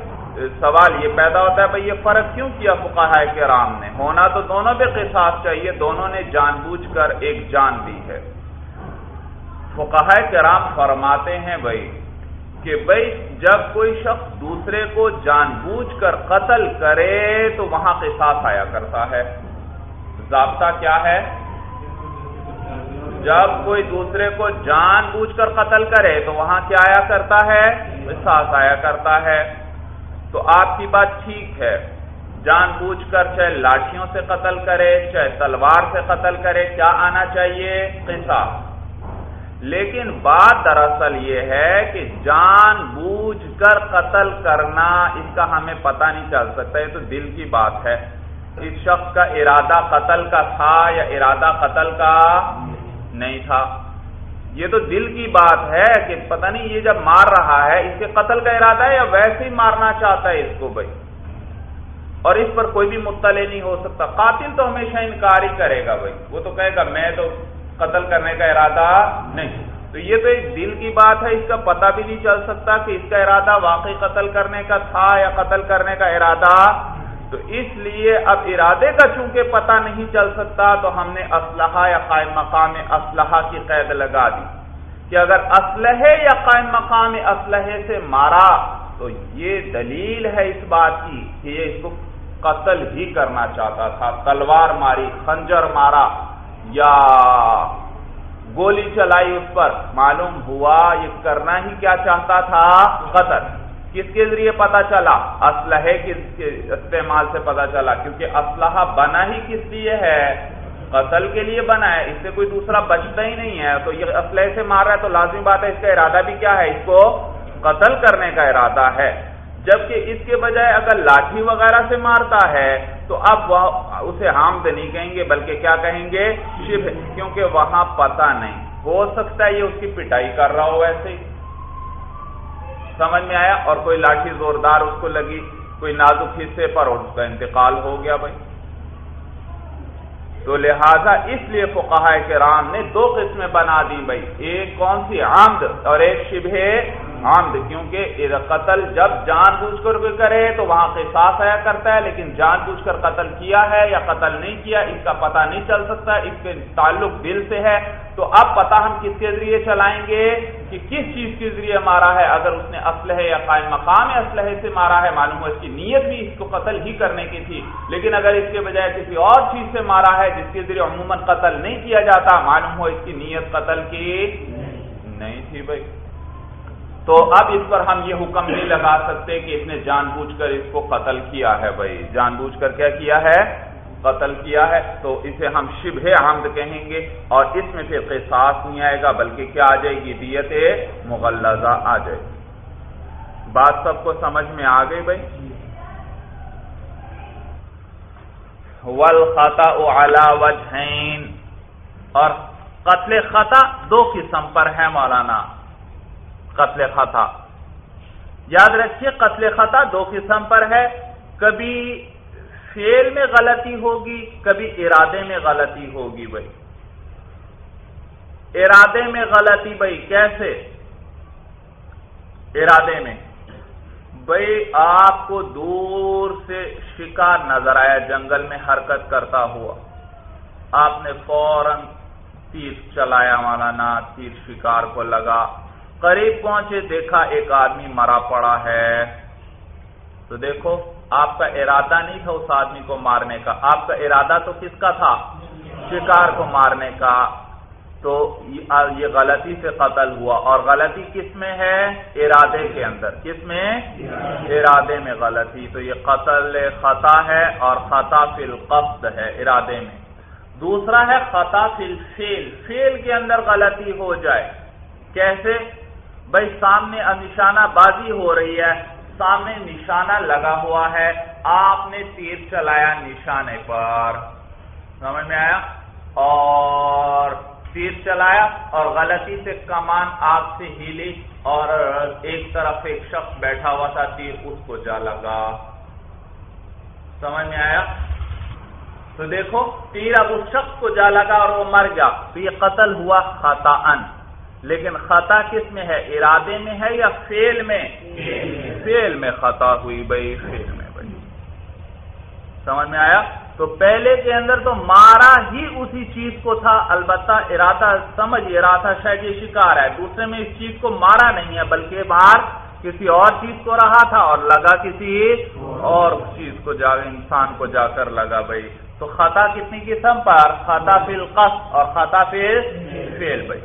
سوال یہ پیدا ہوتا ہے، بھائی یہ فرق کیوں کیا فقہ کرام نے؟ ہونا تو دونوں پہ قصاص چاہیے، دونوں نے جان بوجھ کر ایک جان دی ہے۔ فقہ کرام فرماتے ہیں بھائی کہ بھائی جب کوئی شخص دوسرے کو جان بوجھ کر قتل کرے تو وہاں قصاص آیا کرتا ہے۔ ضابطہ کیا ہے؟ جب کوئی دوسرے کو جان بوجھ کر قتل کرے تو وہاں کیا آیا کرتا ہے؟ قصاص آیا کرتا ہے۔ تو آپ کی بات ٹھیک ہے۔ جان بوجھ کر چاہے لاٹھیوں سے قتل کرے، چاہے تلوار سے قتل کرے، کیا آنا چاہیے؟ قصاص۔ لیکن بات دراصل یہ ہے کہ جان بوجھ کر قتل کرنا اس کا ہمیں پتہ نہیں چل سکتا، یہ تو دل کی بات ہے۔ اس شخص کا ارادہ قتل کا تھا یا ارادہ قتل کا نہیں تھا۔ یہ تو دل کی بات ہے کہ پتہ نہیں یہ جب مار رہا ہے، اس کے قتل کا ارادہ ہے یا ویسے ہی مارنا چاہتا ہے اس کو بھائی؟ اور اس پر کوئی بھی مطلع نہیں ہو سکتا۔ قاتل تو ہمیشہ انکار ہی کرے گا بھائی۔ وہ تو کہے گا، میں تو قتل کرنے کا ارادہ نہیں۔ تو یہ تو ایک دل کی بات ہے، اس کا پتہ بھی نہیں چل سکتا کہ اس کا ارادہ واقعی قتل کرنے کا تھا یا قتل کرنے کا ارادہ تو اس لیے اب ارادے کا چونکہ پتہ نہیں چل سکتا تو ہم نے اسلحہ یا قائم مقام اسلحہ کی قید لگا دی کہ اگر اسلحے یا قائم مقام اسلحے سے مارا تو یہ دلیل ہے اس بات کی کہ یہ اس کو قتل ہی کرنا چاہتا تھا، تلوار ماری، خنجر مارا یا گولی چلائی اس پر۔ معلوم ہوا یہ کرنا ہی کیا چاہتا تھا؟ قتل۔ کس کے ذریعے پتا چلا؟ اسلحے کس کے استعمال سے پتا چلا؟ کیونکہ اسلحہ بنا ہی کس لیے ہے؟ قتل کے لیے بنا ہے۔ اس سے کوئی دوسرا بچتا ہی نہیں ہے۔ تو یہ اسلحے سے مار رہا ہے تو لازمی بات ہے اس کا ارادہ بھی کیا ہے؟ اس کو قتل کرنے کا ارادہ ہے۔ جبکہ اس کے بجائے اگر لاٹھی وغیرہ سے مارتا ہے، تو اب وہ اسے حامد نہیں کہیں گے، بلکہ کیا کہیں گے؟ شب کیونکہ وہاں پتہ نہیں۔ ہو سکتا ہے یہ اس کی پٹائی کر رہا ہو ویسے ہی۔ سمجھ میں آیا اور کوئی لاٹھی زوردار اس کو لگی، کوئی نازک حصے پر اور اس کا انتقال ہو گیا بھائی۔ تو لہذا اس لیے فقہ کرام نے دو قسمیں بنا دی بھائی، ایک کون سی؟ آمد اور ایک شبہ عمد کیونکہ قتل، جب جان بوجھ کر کرے تو وہاں قصاص آیا کرتا ہے، لیکن جان بوجھ کر قتل کیا ہے یا قتل نہیں کیا، اس کا پتہ نہیں چل سکتا، اس کے تعلق دل سے ہے۔ تو اب پتہ ہم کس کے ذریعے چلائیں گے کہ کس چیز کے ذریعے مارا ہے۔ اگر اس نے اسلحے یا قائم مقام اسلحے سے مارا ہے، معلوم ہو اس کی نیت بھی اس کو قتل ہی کرنے کی تھی۔ لیکن اگر اس کے بجائے کسی اور چیز سے مارا ہے جس کے ذریعے عموماً قتل نہیں کیا جاتا، معلوم ہو اس کی نیت قتل کی نہیں تھی بھائی۔ تو اب اس پر ہم یہ حکم نہیں لگا سکتے کہ اس نے جان بوجھ کر اس کو قتل کیا ہے بھائی۔ جان بوجھ کر کیا کیا ہے؟ قتل کیا ہے۔ تو اسے ہم شبہ حمد کہیں گے اور اس میں پھر قصاص نہیں آئے گا، بلکہ کیا آ جائے گی؟ دیت مغلزہ آ جائے گی۔ بات سب کو سمجھ میں آ گئی بھائی؟ ول خطا وجہین۔ اور قتل خطا دو قسم پر ہے مولانا۔ قتل خطا۔ یاد رکھیے، قتل خطا دو قسم پر ہے۔ کبھی فیل میں غلطی ہوگی، کبھی ارادے میں غلطی ہوگی بھائی۔ ارادے میں غلطی بھائی، کیسے؟ ارادے میں۔ بھائی، آپ کو دور سے شکار نظر آیا، جنگل میں حرکت کرتا ہوا۔ آپ نے فوراً تیر چلایا، مولانا، تیر شکار کو لگا۔ قریب پہنچے دیکھا ایک آدمی مرا پڑا ہے۔ تو دیکھو، آپ کا ارادہ نہیں تھا اس آدمی کو مارنے کا۔ آپ کا ارادہ تو کس کا تھا؟ شکار کو مارنے کا۔ تو یہ غلطی سے قتل ہوا۔ اور غلطی کس میں ہے؟ ارادے کے اندر۔ کس میں؟ ارادے میں غلطی۔ تو یہ قتل خطا ہے اور خطا فی القصد ہے ارادے میں۔ دوسرا ہے خطا فی الفیل۔ فیل کے اندر غلطی ہو جائے۔ کیسے؟ بھائی سامنے نشانہ بازی ہو رہی ہے، سامنے نشانہ لگا ہوا ہے۔ آپ نے تیر چلایا نشانے پر۔ سمجھ میں آیا؟ اور تیر چلایا اور غلطی سے کمان آپ سے ہیلی اور ایک طرف ایک شخص بیٹھا ہوا تھا، تیر اس کو جا لگا۔ سمجھ میں آیا؟ تو دیکھو، تیر اب اس شخص کو جا لگا اور وہ مر گیا۔ تو یہ قتل ہوا خطا لیکن خطا کس میں ہے؟ ارادے میں ہے یا فیل میں؟ فیل میں خطا ہوئی بھائی فیل میں بھائی۔ سمجھ میں آیا؟ تو پہلے کے اندر تو مارا ہی اسی چیز کو تھا۔ البتہ ارادہ، سمجھ رہا تھا شاید یہ شکار ہے۔ دوسرے میں اس چیز کو مارا نہیں ہے، بلکہ باہر کسی اور چیز کو رہا تھا اور لگا کسی اور چیز کو جا، انسان کو جا کر لگا بھائی۔ تو خطا کتنی قسم پر؟ خطا فی القص اور خطا فی فیل بھائی۔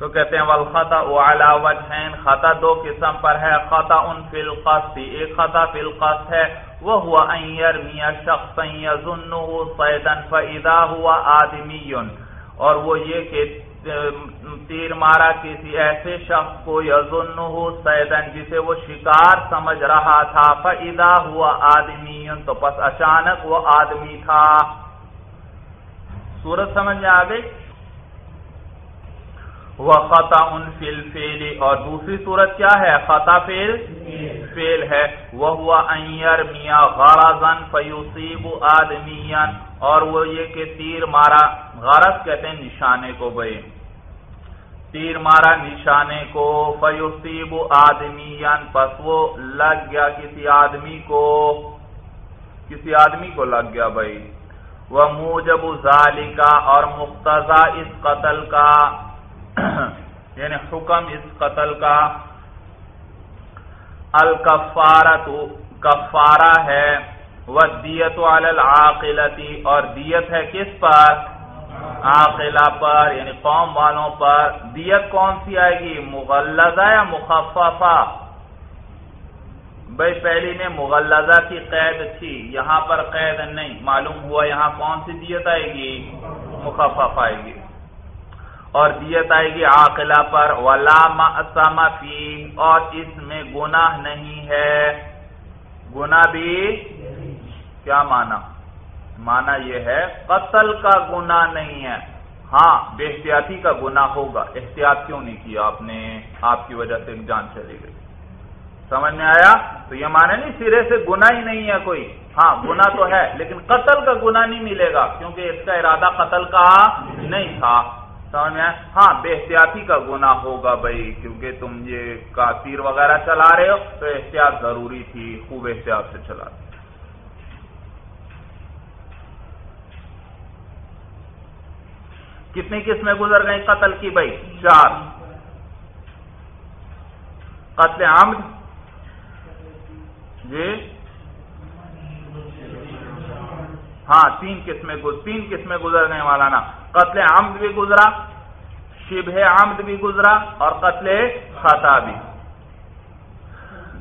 تو کہتے ہیں والخطا وعلا وجہین خطا دو قسم پر ہے خطا ان فی القص ایک خطا فی القص ہے وہ ہوا ان یرمی شخصا یظنه صیدا فاذا هو آدمی اور وہ یہ کہ، تیر مارا کسی ایسے شخص کو یظنه صیدا جسے وہ شکار سمجھ رہا تھا فاذا هو آدمی تو پس اچانک وہ آدمی تھا۔ صورت سمجھ میں آ گئی؟ وہ خطا ان فیل فیلی اور دوسری صورت کیا ہے؟ خطا فیل فیل ہے۔ وہ ہوا اینر میاں غرضن فیوسیب آدمی اور وہ یہ کہ تیر مارا، غرض کہتے ہیں نشانے کو بھائی۔ تیر مارا نشانے کو فیوسیب آدمی پس وہ لگ گیا کسی آدمی کو۔ کسی آدمی کو لگ گیا بھائی۔ وہ موجب ظالی کا اور مقتضا اس قتل کا۔ یعنی حکم اس قتل کا الکفارت کفارہ ہے وہ دیت والعاقلتی اور دیت ہے کس پر؟ عاقلہ پر یعنی قوم والوں پر۔ دیت کون سی آئے گی؟ مغلزہ یا مخففہ؟ بھائی پہلی میں مغلزہ کی قید تھی، یہاں پر قید نہیں، معلوم ہوا یہاں کون سی دیت آئے گی؟ مخفف آئے گی۔ اور دیت آئے گی عاقلہ پر۔ ولا فی۔ اور اس میں گناہ نہیں ہے۔ گنا بھی کیا مانا؟ مانا یہ ہے، قتل کا گنا نہیں ہے۔ ہاں بے احتیاطی کا گنا ہوگا۔ احتیاط کیوں نہیں کیا آپ نے؟ آپ کی وجہ سے جان چلی گئی۔ سمجھ میں آیا؟ تو یہ مانا نہیں، سرے سے گنا ہی نہیں ہے کوئی۔ ہاں گنا تو ہے، لیکن قتل کا گنا نہیں ملے گا، کیونکہ اس کا ارادہ قتل کا نہیں تھا۔ سمجھ میں ہاں بے احتیاطی کا گنا ہوگا بھائی، کیونکہ تم یہ کا تیر وغیرہ چلا رہے ہو، تو احتیاط ضروری تھی، خوب احتیاط سے چلا رہے کتنی قسمیں گزر گئی قتل کی بھائی؟ چار۔ قتل عمد۔ جی؟ ہاں تین قسمیں تین قسمیں گزر گئے مولانا۔ قتل عمد بھی گزرا، شبہ عمد بھی گزرا اور قتل خطا بھی۔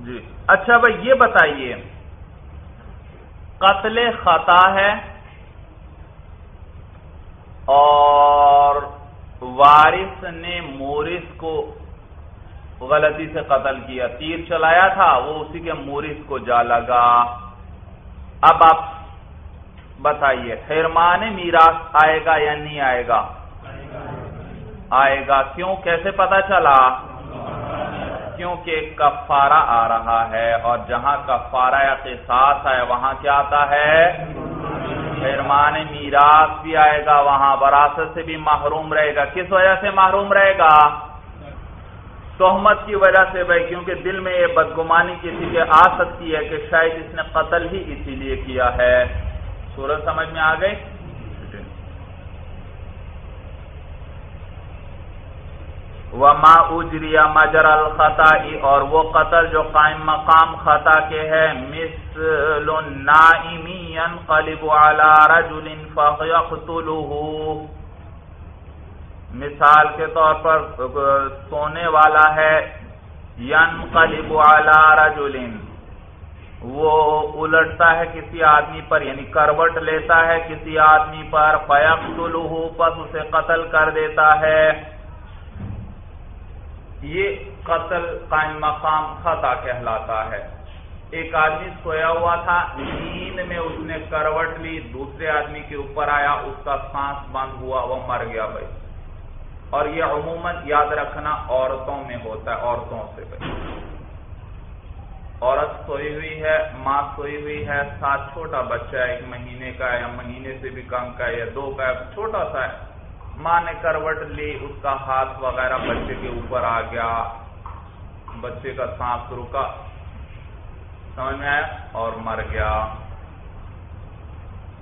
جی۔ اچھا بھائی، یہ بتائیے، قتل خطا ہے اور وارث نے مورث کو غلطی سے قتل کیا، تیر چلایا تھا، وہ اسی کے مورث کو جا لگا۔ اب آپ بتائیے، حرمان میراث آئے گا یا نہیں آئے گا؟ آئے گا۔ کیوں؟ کیسے پتا چلا؟ کیونکہ کفارہ آ رہا ہے اور جہاں کفارہ یا قصاص ہے، وہاں کیا آتا ہے؟ حرمان میراث بھی آئے گا، وہاں وراثت سے بھی محروم رہے گا۔ کس وجہ سے محروم رہے گا؟ تہمت کی وجہ سے بھائی، کیونکہ دل میں یہ بدگمانی کسی کے آ سکتی ہے کہ شاید اس نے قتل ہی اسی لیے کیا ہے۔ سورج سمجھ میں آ گئی وما اجریا مجر الخطا اور وہ قتل جو قائم مقام خطا کے ہے، مثل ينقلب على رجل فيقتله مثال کے طور پر، سونے والا ہے، ينقلب على رجل۔ وہ الٹتا ہے کسی آدمی پر یعنی کروٹ لیتا ہے کسی آدمی پر پس اسے قتل کر دیتا ہے۔ یہ قتل قائم مقام خطا کہلاتا ہے۔ ایک آدمی سویا ہوا تھا، نیند میں اس نے کروٹ لی، دوسرے آدمی کے اوپر آیا، اس کا سانس بند ہوا، وہ مر گیا بھائی۔ اور یہ عموماً یاد رکھنا عورتوں میں ہوتا ہے، عورتوں سے بھائی۔ عورت سوئی ہوئی ہے، ماں سوئی ہوئی ہے، ساتھ چھوٹا بچہ ہے، ایک مہینے کا یا مہینے سے بھی کم کا یا دو کا چھوٹا سا ہے۔ ماں نے کروٹ لی، اس کا ہاتھ وغیرہ بچے کے اوپر آ گیا۔ بچے کا سانس رکا۔ سمجھ میں آیا؟ اور مر گیا۔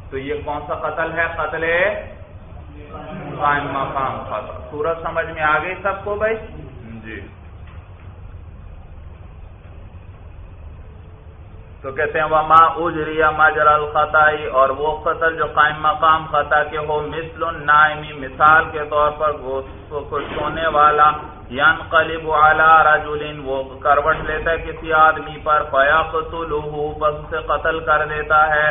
تو یہ کون سا قتل ہے؟ قتل قائم مقام قتل سورج سمجھ میں آ گئی سب کو بھائی؟ جی۔ تو کہتے ہیں، وما اجریا مجر الخطائی اور وہ قتل جو قائم مقام خطا کے ہو، مثل نائمی مثال کے طور پر کو سونے والا ینقلب علی رجل، وہ کروٹ لیتا ہے کسی آدمی پر فیقتلہ پس سے قتل کر دیتا ہے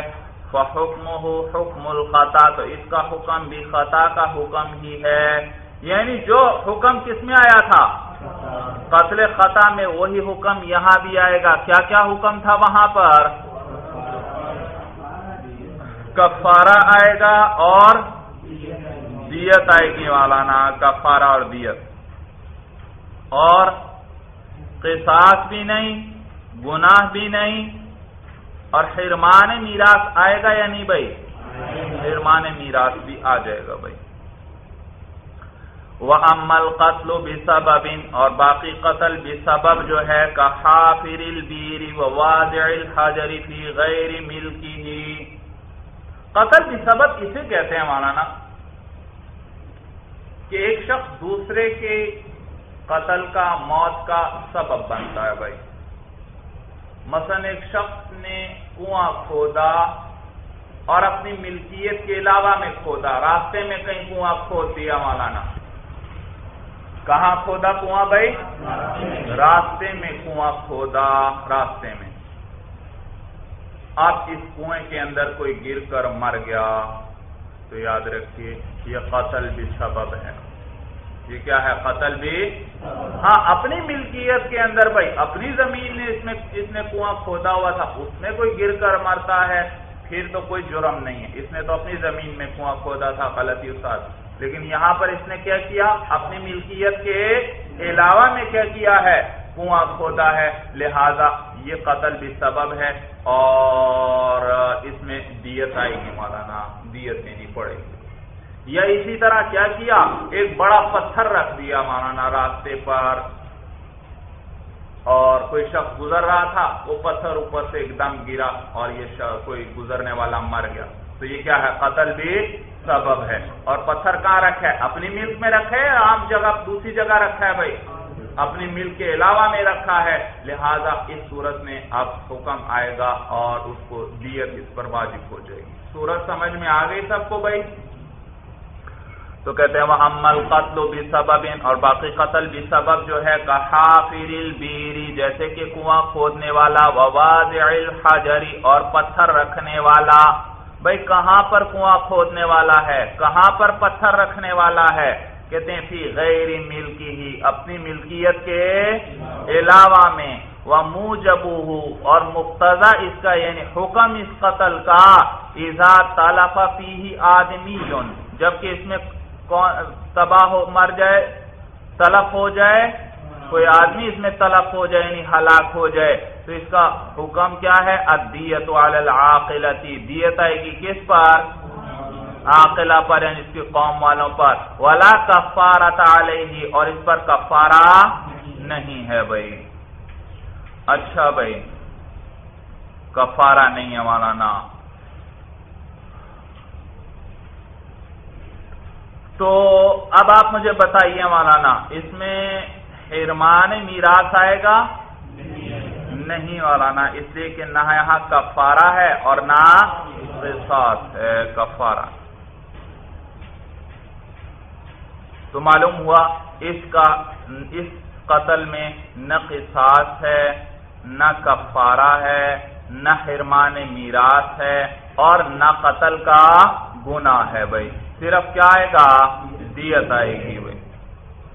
فحکمہ حکم الخطا تو اس کا حکم بھی خطا کا حکم ہی ہے۔ یعنی جو حکم کس میں آیا تھا؟ قتل خطا میں وہی حکم یہاں بھی آئے گا۔ کیا کیا حکم تھا وہاں پر؟ کفارہ آئے گا اور دیت آئے گی مولانا، کفارہ اور دیت۔ اور قصاص بھی نہیں، گناہ بھی نہیں، اور حرمان میراث آئے گا یا نہیں بھائی؟ حرمان میراث بھی آ جائے گا بھائی۔ وہ امل قتل بھی سبب اور باقی قتل بھی سبب جو ہے کافر البیری و واضح الحجری فی غیر ملکی ہی قتل بھی سبب اسے کہتے ہیں مولانا؟ کہ ایک شخص دوسرے کے قتل کا، موت کا سبب بنتا ہے بھائی۔ مثلا ایک شخص نے کنواں کھودا اور اپنی ملکیت کے علاوہ میں کھودا، راستے میں کہیں کنواں کھود دیا مولانا۔ کہاں کھودا کنواں بھائی؟ راستے میں کنواں کھودا، راستے میں۔ اب اس کنویں کے اندر کوئی گر کر مر گیا تو یاد رکھیے، یہ قتل بھی سبب ہے۔ یہ کیا ہے قتل بھی؟ ہاں اپنی ملکیت کے اندر بھائی، اپنی زمین نے اس میں، اس نے کنواں کھودا ہوا تھا، اس میں کوئی گر کر مرتا ہے، پھر تو کوئی جرم نہیں ہے۔ اس نے تو اپنی زمین میں کنواں کھودا تھا، غلطی استاد۔ لیکن یہاں پر اس نے کیا کیا؟ اپنی ملکیت کے علاوہ میں کیا کیا ہے؟ کنواں کھودا ہے۔ لہذا یہ قتل بھی سبب ہے اور اس میں دیت آئے گی مولانا، دیت دینی پڑے گی۔ یا اسی طرح کیا کیا؟ ایک بڑا پتھر رکھ دیا مولانا راستے پر۔ اور کوئی شخص گزر رہا تھا، وہ پتھر اوپر سے ایک دم گرا اور یہ کوئی گزرنے والا مر گیا۔ تو یہ کیا ہے؟ قتل بھی سبب ہے۔ اور پتھر کہاں رکھا ہے اپنی ملک میں رکھا ہے عام جگہ دوسری جگہ رکھا ہے بھائی؟ اپنی ملک کے علاوہ میں رکھا ہے۔ لہذا اس صورت میں اب حکم آئے گا اور اس کو دیت اس پر واجب ہو جائے گی۔ صورت سمجھ میں آ گئی سب کو بھائی؟ تو کہتے ہیں وہ امل قتل بھی سبب اور باقی قتل بھی سبب جو ہے کہا بیری جیسے کہ کنواں کھودنے والا وواز الحجری اور پتھر رکھنے والا۔ بھائی کہاں پر کنواں کھودنے والا ہے؟ کہاں پر پتھر رکھنے والا ہے؟ کہتے ہیں، فی غیر ملکی ہی، اپنی ملکیت کے علاوہ میں۔ وہ منہ جبو اور مقتضا اس کا یعنی حکم اس قتل کا ایزاد تالافا پی ہی آدمی، جبکہ اس میں تباہ ہو، مر جائے، تلف ہو جائے، کوئی آدمی اس میں تلف ہو جائے یعنی ہلاک ہو جائے۔ تو اس کا حکم کیا ہے؟ ادیت العاقلتی. دیت آئے گی کس پر؟ عاقلہ پر یعنی اس کی قوم والوں پر. ولا کفارہ علیہ، اور اس پر کفارہ نہیں ہے بھائی. اچھا بھائی. کفارہ نہیں ہے مولانا. تو اب آپ مجھے بتائیے مولانا، اس میں حرمان میراث آئے گا؟ نہیں مولانا اس لیے کہ نہ یہاں کفارہ ہے اور نہ ہے کفارہ۔ تو معلوم ہوا اس کا، اس قتل میں نہ قصاص ہے، نہ کفارہ ہے، نہ حرمان میراث ہے اور نہ قتل کا گناہ ہے بھائی۔ صرف کیا آئے گا؟ دیت آئے گی بھائی۔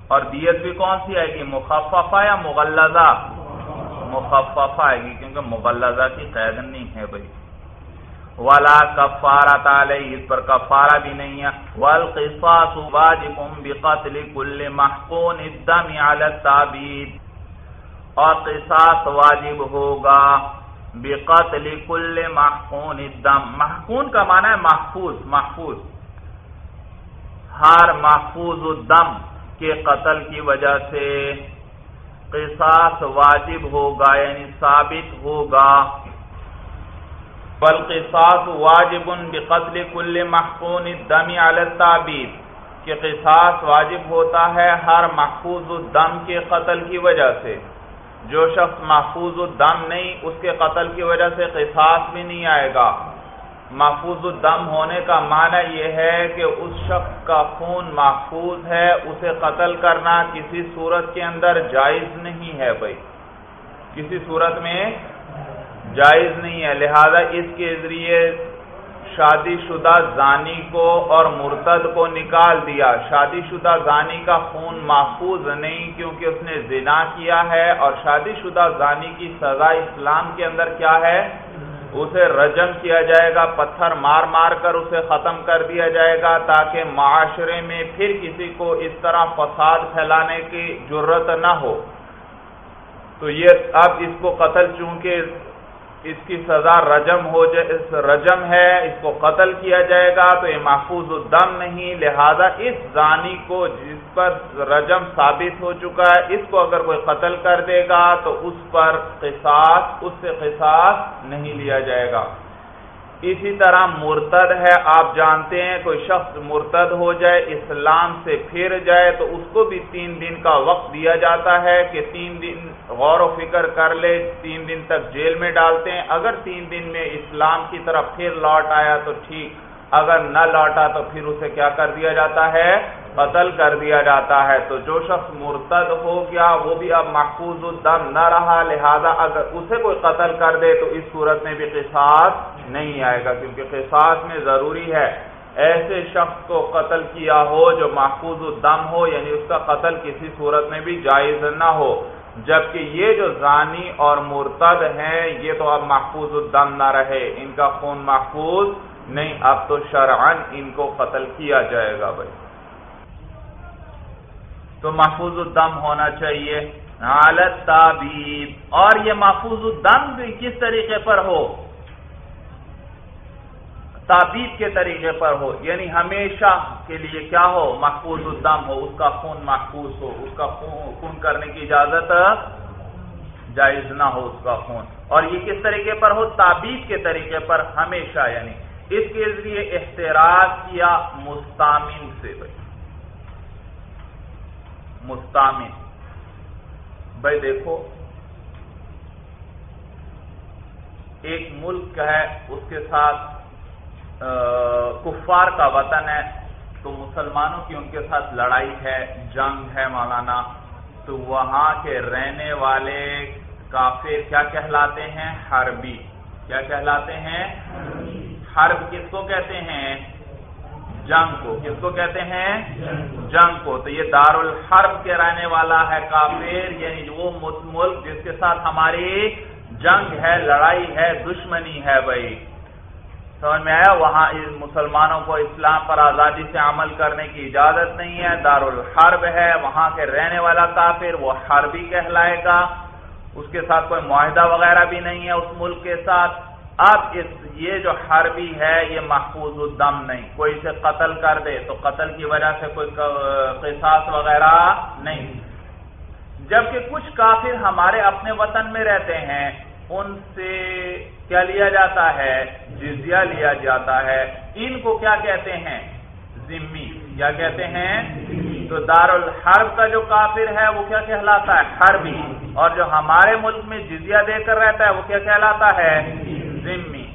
اور دیت بھی کون سی آئے گی؟ مخففہ یا مغلزہ مخففہ آئے گی کیونکہ مغلزہ کی قید نہیں ہے بھائی۔ ولا کفارہ علیہ اس پر کفارہ بھی نہیں ہے۔ والقصاص واجب بقتل كل محقون الدم على التعبید اور قصاص واجب ہوگا بقتل كل محقون الدم۔ محقون کا معنی ہے محفوظ محفوظ۔ ہر محفوظ الدم کے قتل کی وجہ سے قصاص واجب ہوگا یعنی ثابت ہوگا۔ بلقصاص واجب بقتل کل محفون الدم علی التعبید کہ قصاص واجب ہوتا ہے ہر محفوظ الدم کے قتل کی وجہ سے۔ جو شخص محفوظ الدم نہیں، اس کے قتل کی وجہ سے قصاص بھی نہیں آئے گا۔ محفوظ الدم ہونے کا معنی یہ ہے کہ اس شخص کا خون محفوظ ہے، اسے قتل کرنا کسی صورت کے اندر جائز نہیں ہے بھائی۔ کسی صورت میں جائز نہیں ہے۔ لہذا اس کے ذریعے شادی شدہ زانی کو اور مرتد کو نکال دیا۔ شادی شدہ زانی کا خون محفوظ نہیں کیونکہ اس نے زنا کیا ہے۔ اور شادی شدہ زانی کی سزا اسلام کے اندر کیا ہے؟ اسے رجم کیا جائے گا، پتھر مار مار کر اسے ختم کر دیا جائے گا تاکہ معاشرے میں پھر کسی کو اس طرح فساد پھیلانے کی ضرورت نہ ہو۔ تو یہ اب اس کو قتل چونکہ اس کی سزا رجم ہو جائے رجم ہے، اس کو قتل کیا جائے گا، تو یہ محفوظ الدم نہیں، لہذا اس زانی کو جس پر رجم ثابت ہو چکا ہے، اس کو اگر کوئی قتل کر دے گا، تو اس پر قصاص، اس سے قصاص نہیں لیا جائے گا۔ اسی طرح مرتد ہے، آپ جانتے ہیں کوئی شخص مرتد ہو جائے، اسلام سے پھر جائے تو اس کو بھی تین دن کا وقت دیا جاتا ہے کہ تین دن غور و فکر کر لے، تین دن تک جیل میں ڈالتے ہیں۔ اگر تین دن میں اسلام کی طرف پھر لوٹ آیا تو ٹھیک۔ اگر نہ لوٹا تو پھر اسے کیا کر دیا جاتا ہے؟ قتل کر دیا جاتا ہے۔ تو جو شخص مرتد ہو گیا، وہ بھی اب محفوظ الدم نہ رہا۔ لہذا اگر اسے کوئی قتل کر دے تو اس صورت میں بھی قصاص نہیں آئے گا، کیونکہ قصاص میں ضروری ہے۔ ایسے شخص کو قتل کیا ہو جو محفوظ الدم ہو یعنی اس کا قتل کسی صورت میں بھی جائز نہ ہو۔ جبکہ یہ جو زانی اور مرتد ہیں، یہ تو اب محفوظ الدم نہ رہے۔ ان کا خون محفوظ نہیں، اب تو شرعن ان کو قتل کیا جائے گا بھائی۔ تو محفوظ الدم ہونا چاہیے۔ حالت تابیب اور یہ محفوظ الدم بھی کس طریقے پر ہو؟ تابیب کے طریقے پر ہو۔ یعنی ہمیشہ کے لیے کیا ہو؟ محفوظ الدم ہو۔ اس کا خون محفوظ ہو۔ اس کا خون خون کرنے کی اجازت جائز نہ ہو اس کا خون۔ اور یہ کس طریقے پر ہو؟ تابیب کے طریقے پر ہمیشہ یعنی اس کے ذریعے احتراج کیا مستامن سے بھائی۔ مستامن۔ بھائی دیکھو، ایک ملک ہے، اس کے ساتھ کفار کا وطن ہے، تو مسلمانوں کی ان کے ساتھ لڑائی ہے، جنگ ہے مولانا۔ تو وہاں کے رہنے والے کافی کیا کہلاتے ہیں؟ حربی۔ کیا کہلاتے ہیں؟ حرب کس کو کہتے ہیں؟ جنگ کو۔ کس کو کہتے ہیں؟ جنگ کو۔ تو یہ دار الحرب کے رہنے والا ہے کافر یعنی وہ ملک جس کے ساتھ ہماری جنگ ہے، لڑائی ہے، دشمنی ہے بھائی۔ سمجھ میں آیا؟ وہاں مسلمانوں کو اسلام پر آزادی سے عمل کرنے کی اجازت نہیں ہے۔ دار الحرب ہے، وہاں کے رہنے والا کافر، وہ حربی کہلائے گا۔ اس کے ساتھ کوئی معاہدہ وغیرہ بھی نہیں ہے اس ملک کے ساتھ۔ اب اس یہ جو حربی ہے یہ محفوظ الدم نہیں۔ کوئی اسے قتل کر دے تو قتل کی وجہ سے کوئی قصاص وغیرہ نہیں۔ جبکہ کچھ کافر ہمارے اپنے وطن میں رہتے ہیں، ان سے کیا لیا جاتا ہے؟ جزیہ لیا جاتا ہے۔ ان کو کیا کہتے ہیں؟ ذمی۔ کیا کہتے ہیں؟ تو دار الحرب کا جو کافر ہے، وہ کیا کہلاتا ہے؟ حربی۔ اور جو ہمارے ملک میں جزیہ دے کر رہتا ہے، وہ کیا کہلاتا ہے؟ ذمی.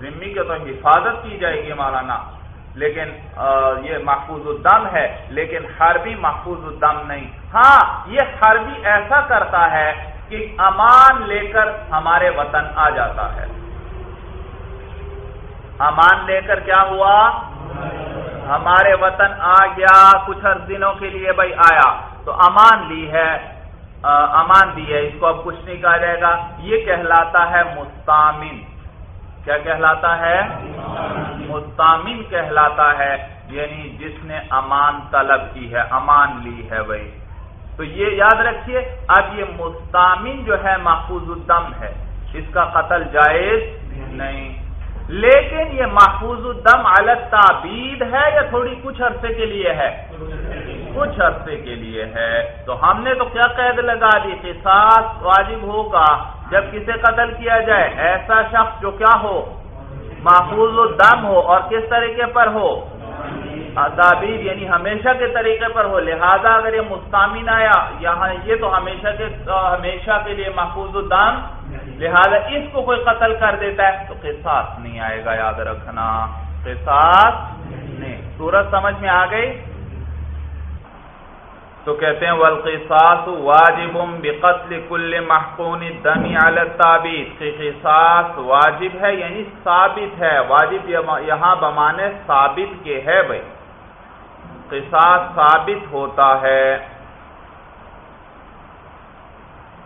ذمی کی تو حفاظت کی جائے گی مولانا. لیکن یہ محفوظ الدم ہے، لیکن حربی محفوظ الدم نہیں. ہاں یہ حربی ایسا کرتا ہے کہ امان لے کر ہمارے وطن آ جاتا ہے. امان لے کر کیا ہوا؟ ہمارے وطن آ گیا، کچھ ہر دنوں کے لیے بھائی آیا. تو امان لی ہے امان دی ہے، اس کو اب کچھ نہیں کہا جائے گا۔ یہ کہلاتا ہے مستامن۔ کیا کہلاتا ہے؟ مستامن کہلاتا ہے یعنی جس نے امان طلب کی ہے، امان لی ہے بھائی تو یہ یاد رکھیے، اب یہ مستامن جو ہے، محفوظ الدم ہے۔ اس کا قتل جائز نہیں۔ لیکن یہ محفوظ الدم علت تعبید ہے یا تھوڑی کچھ عرصے کے لیے ہے؟ کچھ عرصے کے لیے ہے، تو ہم نے تو کیا قید لگا دی قصاص واجب ہوگا جب کسے قتل کیا جائے، ایسا شخص جو کیا ہو؟ محفوظ الدم ہو، اور کس طریقے پر ہو؟ تعبیر یعنی ہمیشہ کے طریقے پر ہو۔ لہذا اگر یہ مستامین آیا، یہاں یہ تو ہمیشہ کے ہمیشہ کے لیے محفوظ الدم لہذا اس کو کوئی قتل کر دیتا ہے، تو قصاص نہیں آئے گا، یاد رکھنا۔ قصاص نہیں۔ سورج سمجھ میں آ گئی؟ تو کہتے ہیں، والقصاص واجب بقتل کل محکون دمی التابیت. قصاص واجب ہے یعنی ثابت ہے. واجب یہاں بمانے ثابت کے ہے بھائی. قصاص ثابت ہوتا ہے.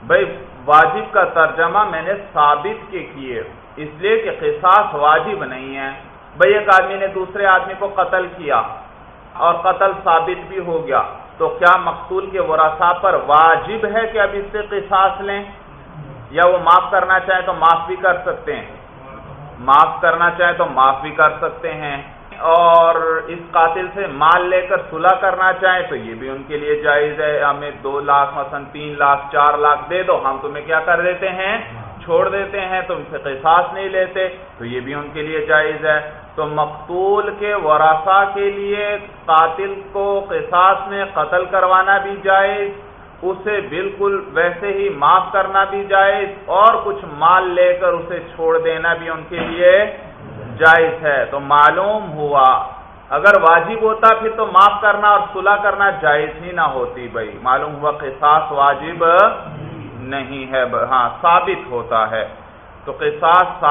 بھائی، واجب کا ترجمہ میں نے ثابت کے کیے. اس لیے کہ قصاص واجب نہیں ہے. بھائی، ایک آدمی نے دوسرے آدمی کو قتل کیا اور قتل ثابت بھی ہو گیا. تو کیا مقتول کے ورثا پر واجب ہے کہ اب اس سے قصاص لیں؟ یا وہ معاف کرنا چاہیں تو معاف بھی کر سکتے ہیں۔ معاف کرنا چاہیں تو معاف بھی کر سکتے ہیں۔ اور اس قاتل سے مال لے کر صلح کرنا چاہیں تو یہ بھی ان کے لیے جائز ہے۔ ہمیں دو لاکھ، مثلا تین لاکھ، چار لاکھ دے دو، ہم تمہیں کیا کر دیتے ہیں؟ چھوڑ دیتے ہیں تو ان سے قصاص نہیں لیتے، تو یہ بھی ان کے لیے جائز ہے۔ تو مقتول کے ورثہ کے لیے قاتل کو قصاص میں قتل کروانا بھی جائز، اسے بالکل ویسے ہی معاف کرنا بھی جائز اور کچھ مال لے کر اسے چھوڑ دینا بھی ان کے لیے جائز ہے۔ تو معلوم ہوا، اگر واجب ہوتا پھر تو معاف کرنا اور صلح کرنا جائز ہی نہ ہوتی بھائی۔ معلوم ہوا قصاص واجب نہیں ہے ہاں ثابت ہوتا ہے۔ تو قصاص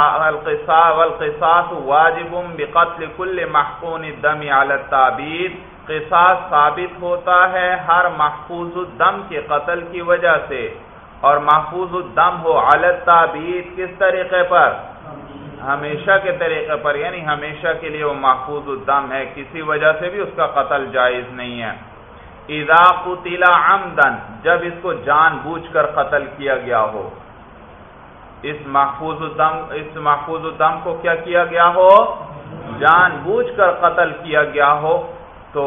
والقصاص واجب بقتل کل محفون الدم على التعبید قصاص ثابت ہوتا ہے ہر محفوظ الدم کے قتل کی وجہ سے۔ اور محفوظ الدم ہو علی التعبید کس طریقے پر؟ ہمیشہ کے طریقے پر یعنی ہمیشہ کے لیے وہ محفوظ الدم ہے۔ کسی وجہ سے بھی اس کا قتل جائز نہیں ہے۔ اذا قتل عمدن جب اس کو جان بوجھ کر قتل کیا گیا ہو۔ اس محفوظ الدم اس محفوظ الدم کو کیا کیا گیا ہو؟ جان بوجھ کر قتل کیا گیا ہو۔ تو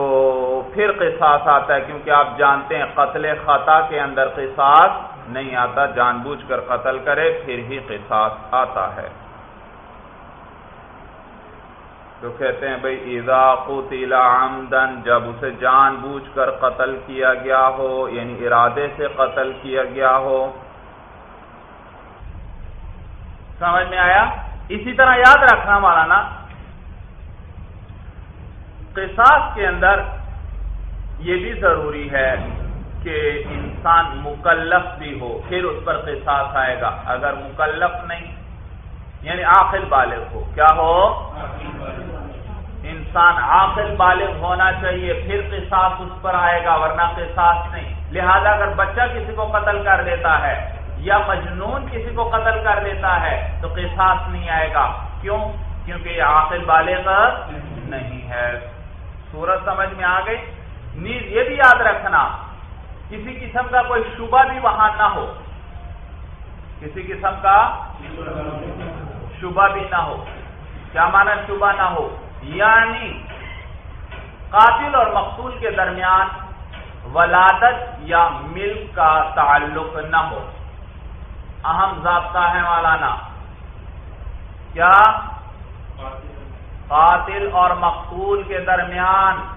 پھر قصاص آتا ہے، کیونکہ آپ جانتے ہیں قتل خطا کے اندر قصاص نہیں آتا۔ جان بوجھ کر قتل کرے، پھر ہی قصاص آتا ہے۔ تو کہتے ہیں بھائی ایزا قتل عمدن جب اسے جان بوجھ کر قتل کیا گیا ہو یعنی ارادے سے قتل کیا گیا ہو سمجھ میں آیا؟ اسی طرح یاد رکھنا والا نا قصاص کے اندر یہ بھی ضروری ہے کہ انسان مکلف بھی ہو، پھر اس پر قصاص آئے گا۔ اگر مکلف نہیں یعنی آخر بالغ ہو، کیا ہو؟ انسان عاقل بالغ ہونا چاہیے، پھر قصاص اس پر آئے گا، ورنہ قصاص نہیں۔ لہذا اگر بچہ کسی کو قتل کر دیتا ہے یا مجنون کسی کو قتل کر دیتا ہے، تو قصاص نہیں آئے گا۔ کیوں؟ کیونکہ یہ عاقل بالغ نہیں ہے۔ سورج سمجھ میں آ گئی؟ نیز یہ بھی یاد رکھنا، کسی قسم کا کوئی شبہ بھی وہاں نہ ہو۔ کسی قسم کا شبہ بھی نہ ہو۔ کیا مانا شبہ نہ ہو؟ یعنی قاتل اور مقتول کے درمیان ولادت یا ملک کا تعلق نہ ہو۔ اہم ضابطہ ہے مولانا۔ کیا؟ قاتل اور مقتول کے درمیان۔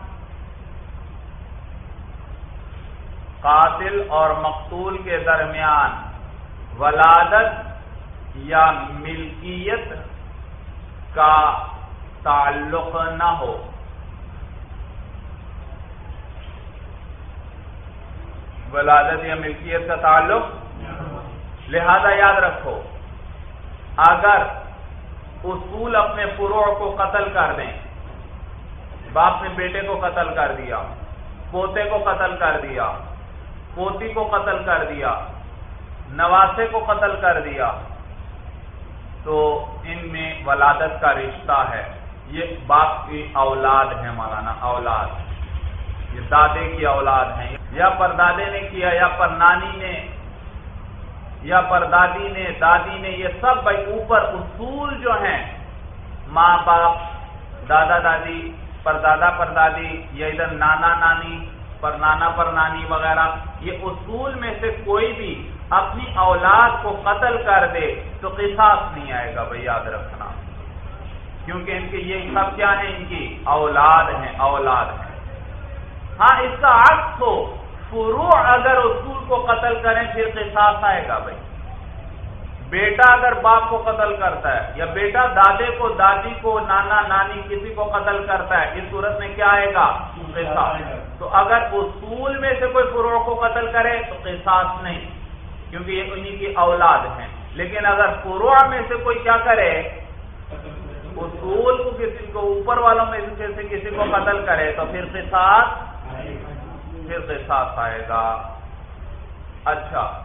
قاتل اور مقتول کے درمیان ولادت یا ملکیت کا تعلق نہ ہو۔ ولادت یا ملکیت کا تعلق؟ لہذا یاد رکھو، اگر اصول اپنے فروع کو قتل کر دیں، باپ نے بیٹے کو قتل کر دیا، پوتے کو قتل کر دیا، پوتی کو قتل کر دیا، نواسے کو قتل کر دیا، تو ان میں ولادت کا رشتہ ہے۔ یہ باپ کی اولاد ہے مولانا، اولاد۔ یہ دادے کی اولاد ہے یا پردادے نے کیا، یا پر نانی نے یا پردادی نے، دادی نے، یہ سب بھائی اوپر اصول جو ہیں، ماں باپ، دادا دادی پر دادا پر دادی یا ادھر نانا نانی پر نانا پر نانی وغیرہ، یہ اصول میں سے کوئی بھی اپنی اولاد کو قتل کر دے تو قصاص نہیں آئے گا بھائی، یاد رکھنا۔ کیونکہ ان کے یہ سب کیا ہیں؟ ان کی اولاد ہیں اولاد ہیں۔ ہاں اس کا عکس ہو فروع اگر اصول کو قتل کریں پھر قصاص آئے گا بھائی۔ بیٹا اگر باپ کو قتل کرتا ہے یا بیٹا دادے کو، دادی کو، نانا، نانی، کسی کو قتل کرتا ہے، اس صورت میں کیا آئے گا؟ قصاص۔ تو اگر اصول میں سے کوئی فروع کو قتل کرے تو قصاص نہیں، کیونکہ یہ انہی کی اولاد ہیں۔ لیکن اگر فروع میں سے کوئی کیا کرے؟ اصول کو کسی کو، اوپر والوں میں سے کسی کو قتل کرے تو پھر قصاص پھر قصاص آئے گا۔ اچھا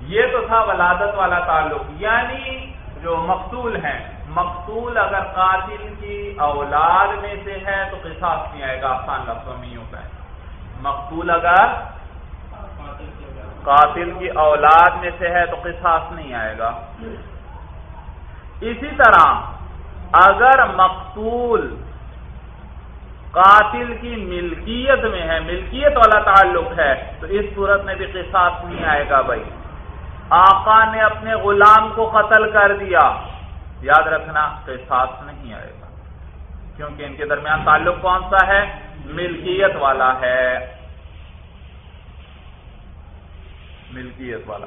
یہ تو تھا ولادت والا تعلق۔ یعنی جو مقتول ہیں، مقتول اگر قاتل کی اولاد میں سے ہے تو قصاص نہیں آئے گا، آسان لفظوں میں یوں کہ مقتول اگر قاتل کی اولاد میں سے ہے تو قصاص نہیں آئے گا۔ اسی طرح اگر مقتول قاتل کی ملکیت میں ہے، ملکیت والا تعلق ہے۔ تو اس صورت میں بھی قصاص نہیں آئے گا بھائی۔ آقا نے اپنے غلام کو قتل کر دیا۔ یاد رکھنا، قصاص نہیں آئے گا۔ کیونکہ ان کے درمیان تعلق کون سا ہے؟ ملکیت والا ہے۔ ملکیت والا۔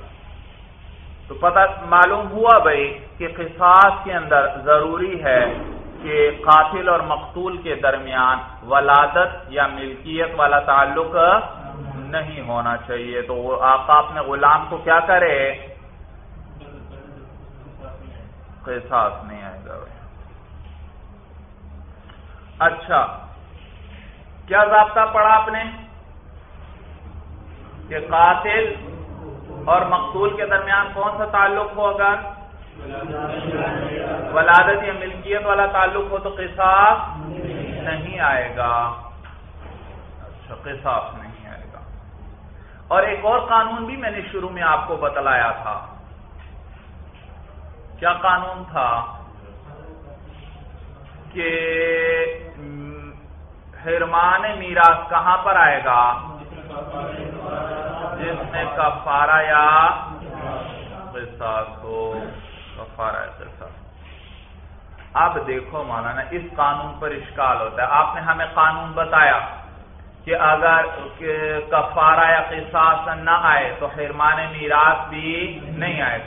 تو پتہ معلوم ہوا بھائی کہ قصاص کے اندر ضروری ہے کہ قاتل اور مقتول کے درمیان ولادت یا ملکیت والا تعلق نہیں ہونا چاہیے۔ تو آقا اپنے غلام کو کیا کرے؟ قصاص نہیں آئے گا۔ اچھا کیا ضابطہ پڑھا آپ نے؟ کہ قاتل اور مقتول کے درمیان کون سا تعلق ہو اگر ولادت یا ملکیت والا تعلق ہو تو قصاص نہیں آئے گا۔ اچھا قصاص نہیں آئے گا۔ اور ایک اور قانون بھی میں نے شروع میں آپ کو بتلایا تھا۔ کیا قانون تھا؟ کہ حرمان میراث کہاں پر آئے گا؟ جس میں کفارہ یا قصاص ہو۔ کفارہ یا قصاص اب دیکھو مولانا، اس قانون پر اشکال ہوتا ہے۔ آپ نے ہمیں قانون بتایا کہ اگر کفارہ یا قصاص نہ آئے تو حرمان میراث بھی نہیں آئے۔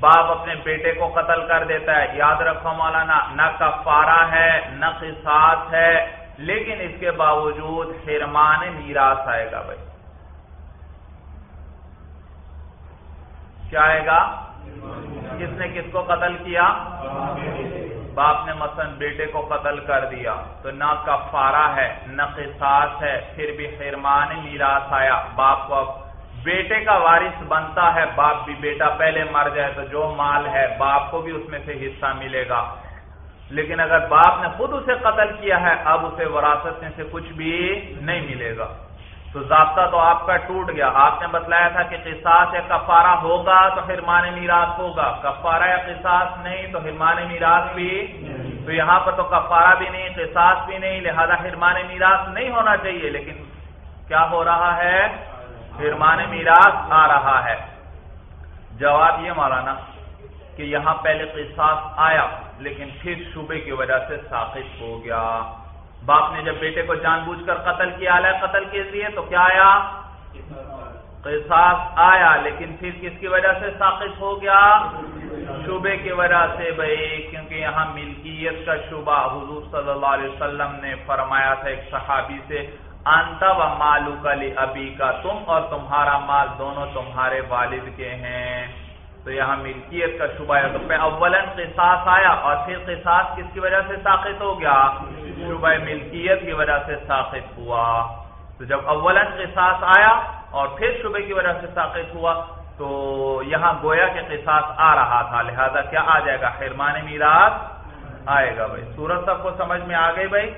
باپ اپنے بیٹے کو قتل کر دیتا ہے۔ یاد رکھو مولانا، نہ کفارہ ہے، نہ قصاص ہے۔ لیکن اس کے باوجود حرمان میراث آئے گا بھائی۔ کیا آئے گا؟ کس نے کس کو قتل کیا؟ باپ نے مثلا بیٹے کو قتل کر دیا۔ تو نہ کفارہ ہے، نہ قصاص ہے، پھر بھی حرمان میراث آیا۔ باپ کو بیٹے کا وارث بنتا ہے، باپ بھی بیٹا پہلے مر جائے تو جو مال ہے، باپ کو بھی اس میں سے حصہ ملے گا۔ لیکن اگر باپ نے خود اسے قتل کیا ہے، اب اسے وراثت میں سے کچھ بھی نہیں ملے گا۔ تو ضابطہ تو آپ کا ٹوٹ گیا۔ آپ نے بتلایا تھا کہ قصاص یا کفارہ ہوگا تو حرمان میراث ہوگا۔ کفارہ یا قصاص نہیں تو حرمان میراث بھی تو یہاں پر تو کفارہ بھی نہیں، قصاص بھی نہیں، لہذا حرمان میراث نہیں ہونا چاہیے۔ لیکن کیا ہو رہا ہے؟ حرمان میراث آ رہا ہے۔ جواب یہ مولانا کہ یہاں پہلے قصاص آیا، لیکن پھر شبے کی وجہ سے ساخت ہو گیا۔ باپ نے جب بیٹے کو جان بوجھ کر قتل کیا ہے قتل کے لیے تو کیا آیا؟ قصاص آیا، لیکن پھر کس کی وجہ سے ساقط ہو گیا؟ شبے کی وجہ سے بھائی، کیونکہ یہاں ملکیت کا شبہ حضور صلی اللہ علیہ وسلم نے فرمایا تھا ایک صحابی سے، انت و مالو کلی ابھی کا تم اور تمہارا مال دونوں تمہارے والد کے ہیں۔ تو یہاں ملکیت کا شبہ ہے۔ تو اولن قصاص آیا اور پھر قصاص کس کی وجہ سے ساخت ہو گیا؟ شبہ ملکیت کی وجہ سے ساخت ہوا۔ تو جب اولن قصاص آیا اور پھر شبہ کی وجہ سے ساخت ہوا، تو یہاں گویا کے قصاص آ رہا تھا۔ لہذا کیا آ جائے گا؟ حرمان میراث آئے گا بھائی۔ سورج سب کو سمجھ میں آ گئی بھائی؟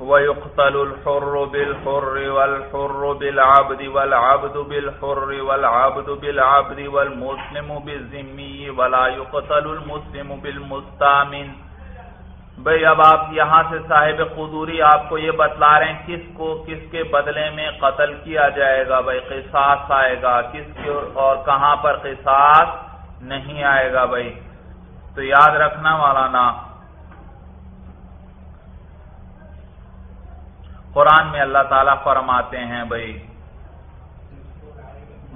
ويقتل الحر بالحر والحر بالعبد والعبد بالحر والعبد بالعبد والمسلم بالذمي ولا يقتل المسلم بالمستامن۔ بھئی اب آپ یہاں سے صاحب قدوری، آپ کو یہ بتلا رہے ہیں، کس کو، کس کے بدلے میں قتل کیا جائے گا؟ بھائی، قصاص آئے گا۔ کس کے اور کہاں پر قصاص نہیں آئے گا؟ بھائی، تو یاد رکھنا والا قرآن میں اللہ تعالیٰ فرماتے ہیں بھائی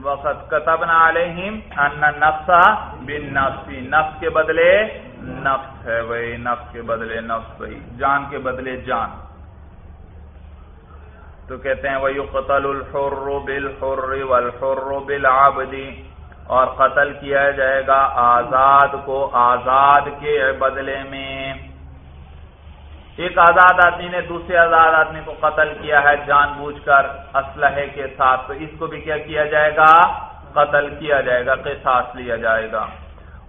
وقت کتبنا علیہم ان نفسا بن نفسی نفس کے بدلے نفس ہے بھائی نفس کے بدلے نفس بھائی جان کے بدلے جان۔ تو کہتے ہیں وہ قتل الحر بالحر والحر بالعبدی اور قتل کیا جائے گا آزاد کو آزاد کے بدلے میں۔ ایک آزاد آدمی نے دوسرے آزاد آدمی کو قتل کیا ہے جان بوجھ کر، اسلحے کے ساتھ۔ تو اس کو بھی کیا کیا جائے گا؟ قتل کیا جائے گا، قصاص لیا جائے گا۔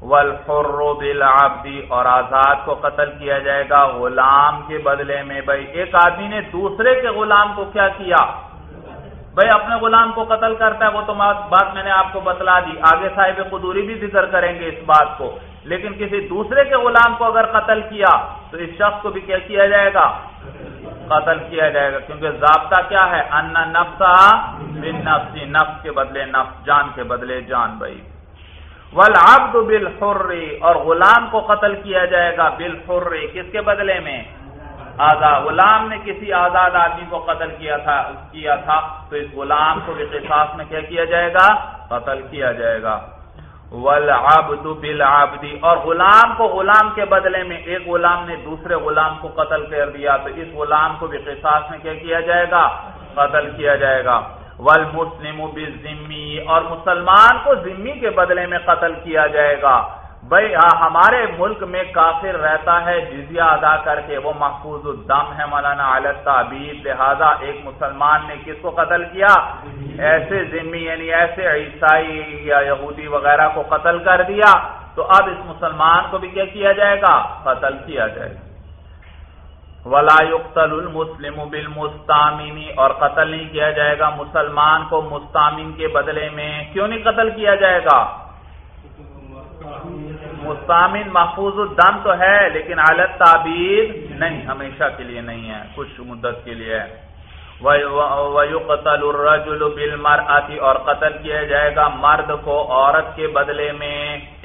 والحر بالعبدی اور آزاد کو قتل کیا جائے گا۔ غلام کے بدلے میں۔ بھائی، ایک آدمی نے دوسرے کے غلام کو کیا کیا؟ بھائی، اپنے غلام کو قتل کرتا ہے، وہ تو بات میں نے آپ کو بتلا دی۔ آگے صاحب قدوری بھی ذکر کریں گے اس بات کو۔ لیکن کسی دوسرے کے غلام کو اگر قتل کیا تو اس شخص کو بھی کیا کیا جائے گا؟ قتل کیا جائے گا، کیونکہ ضابطہ کیا ہے؟ ان نفسا بن نفسی نفس کے بدلے نفس، جان کے بدلے جان بھائی۔ والعبد بالحر، اور غلام کو قتل کیا جائے گا بالحر، کس کے بدلے میں؟ آزاد، غلام نے کسی آزاد آدمی کو قتل کیا تھا کیا تھا، تو اس غلام کو بھی قصاص میں کیا کیا جائے گا؟ قتل کیا جائے گا۔ والعبد بالعبد۔ اور غلام کو غلام کے بدلے میں ایک غلام نے دوسرے غلام کو قتل کر دیا، تو اس غلام کو بھی قصاص میں کیا کیا جائے گا؟ قتل کیا جائے گا۔ والمسلم بالذمی، اور مسلمان کو ذمی کے بدلے میں قتل کیا جائے گا۔ بھائی ہمارے ملک میں کافر رہتا ہے، جزیہ ادا کر کے وہ محفوظ الدم ہے مولانا عالت تعبیر لہذا ایک مسلمان نے کس کو قتل کیا؟ ایسے ذمی یعنی ایسے عیسائی یا یہودی وغیرہ کو قتل کر دیا۔ تو اب اس مسلمان کو بھی کیا کیا جائے گا؟ قتل کیا جائے گا۔ ولا يقتل المسلم بالمستامین اور قتل نہیں کیا جائے گا۔ مسلمان کو مستامین کے بدلے میں کیوں نہیں قتل کیا جائے گا؟ مستامین محفوظ الدم تو ہے، لیکن حالت تعبیر نہیں، ہمیشہ کے لیے نہیں ہے، کچھ مدت کے لیے ہے۔ وَيُقْتَلُ الرَّجُلُ بِالْمَرْأَةِ اور قتل کیا جائے گا مرد کو عورت کے بدلے میں۔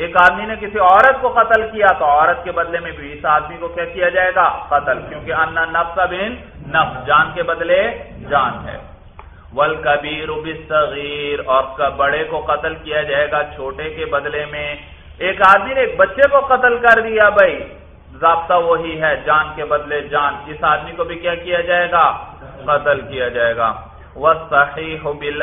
ایک آدمی نے کسی عورت کو قتل کیا تو عورت کے بدلے میں بھی اس آدمی کو کیا کیا جائے گا؟ قتل، کیونکہ انا نفس بن نفس، جان کے بدلے جان ہے۔ والکبیر بالصغیر، اور بڑے کو قتل کیا جائے گا چھوٹے کے بدلے میں۔ ایک آدمی نے ایک بچے کو قتل کر دیا بھائی۔ ضابطہ وہی ہے، جان کے بدلے جان۔ اس آدمی کو بھی کیا کیا جائے گا؟ قتل کیا جائے گا۔ وہ صحیح بل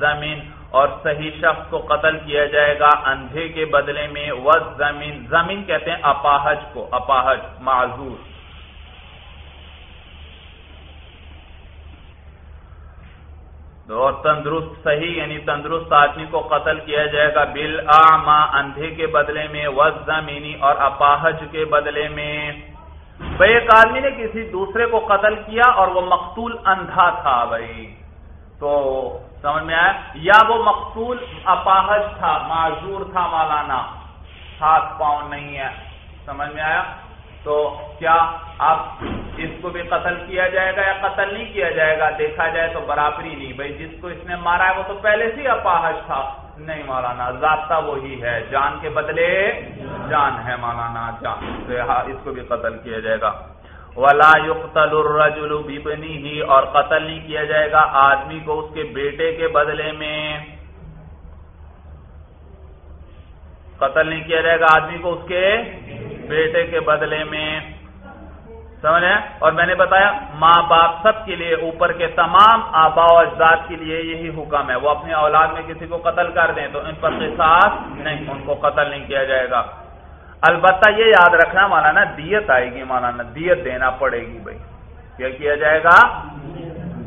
زمین اور صحیح شخص کو قتل کیا جائے گا اندھے کے بدلے میں۔ وہ زمین زمین کہتے ہیں اپاہج کو، اپاہج، معذور۔ اور تندرست صحیح یعنی تندرست آدمی کو قتل کیا جائے گا بل اندھے کے بدلے میں وز زمینی اور اپاہج کے بدلے میں۔ بھائی ایک آدمی نے کسی دوسرے کو قتل کیا اور وہ مقتول اندھا تھا بھائی۔ تو سمجھ میں آیا؟ یا وہ مقتول اپاہج تھا، معذور تھا مولانا ہاتھ پاؤں نہیں ہے۔ سمجھ میں آیا؟ تو کیا اب اس کو بھی قتل کیا جائے گا یا قتل نہیں کیا جائے گا، دیکھا جائے تو برابری نہیں۔ بھائی، جس کو اس نے مارا ہے، وہ تو پہلے سے اپاہج تھا۔ نہیں مولانا ضابطہ وہی ہے۔ جان کے بدلے جان ہے مولانا، جان۔ اس کو بھی قتل کیا جائے گا۔ ولا يقتل الرجل ببنه اور قتل نہیں کیا جائے گا آدمی کو اس کے بیٹے کے بدلے میں۔ قتل نہیں کیا جائے گا آدمی کو اس کے بیٹے کے بدلے میں۔ سمجھ اور میں نے بتایا، ماں باپ سب کے لیے اوپر کے تمام آبا و اجداد کے لیے یہی حکم ہے۔ وہ اپنی اولاد میں کسی کو قتل کر دیں تو ان پر قصاص نہیں، ان کو قتل نہیں کیا جائے گا۔ البتہ یہ یاد رکھنا مولانا، دیت آئے گی مولانا، دیت دینا پڑے گی بھائی۔ کیا کیا جائے گا؟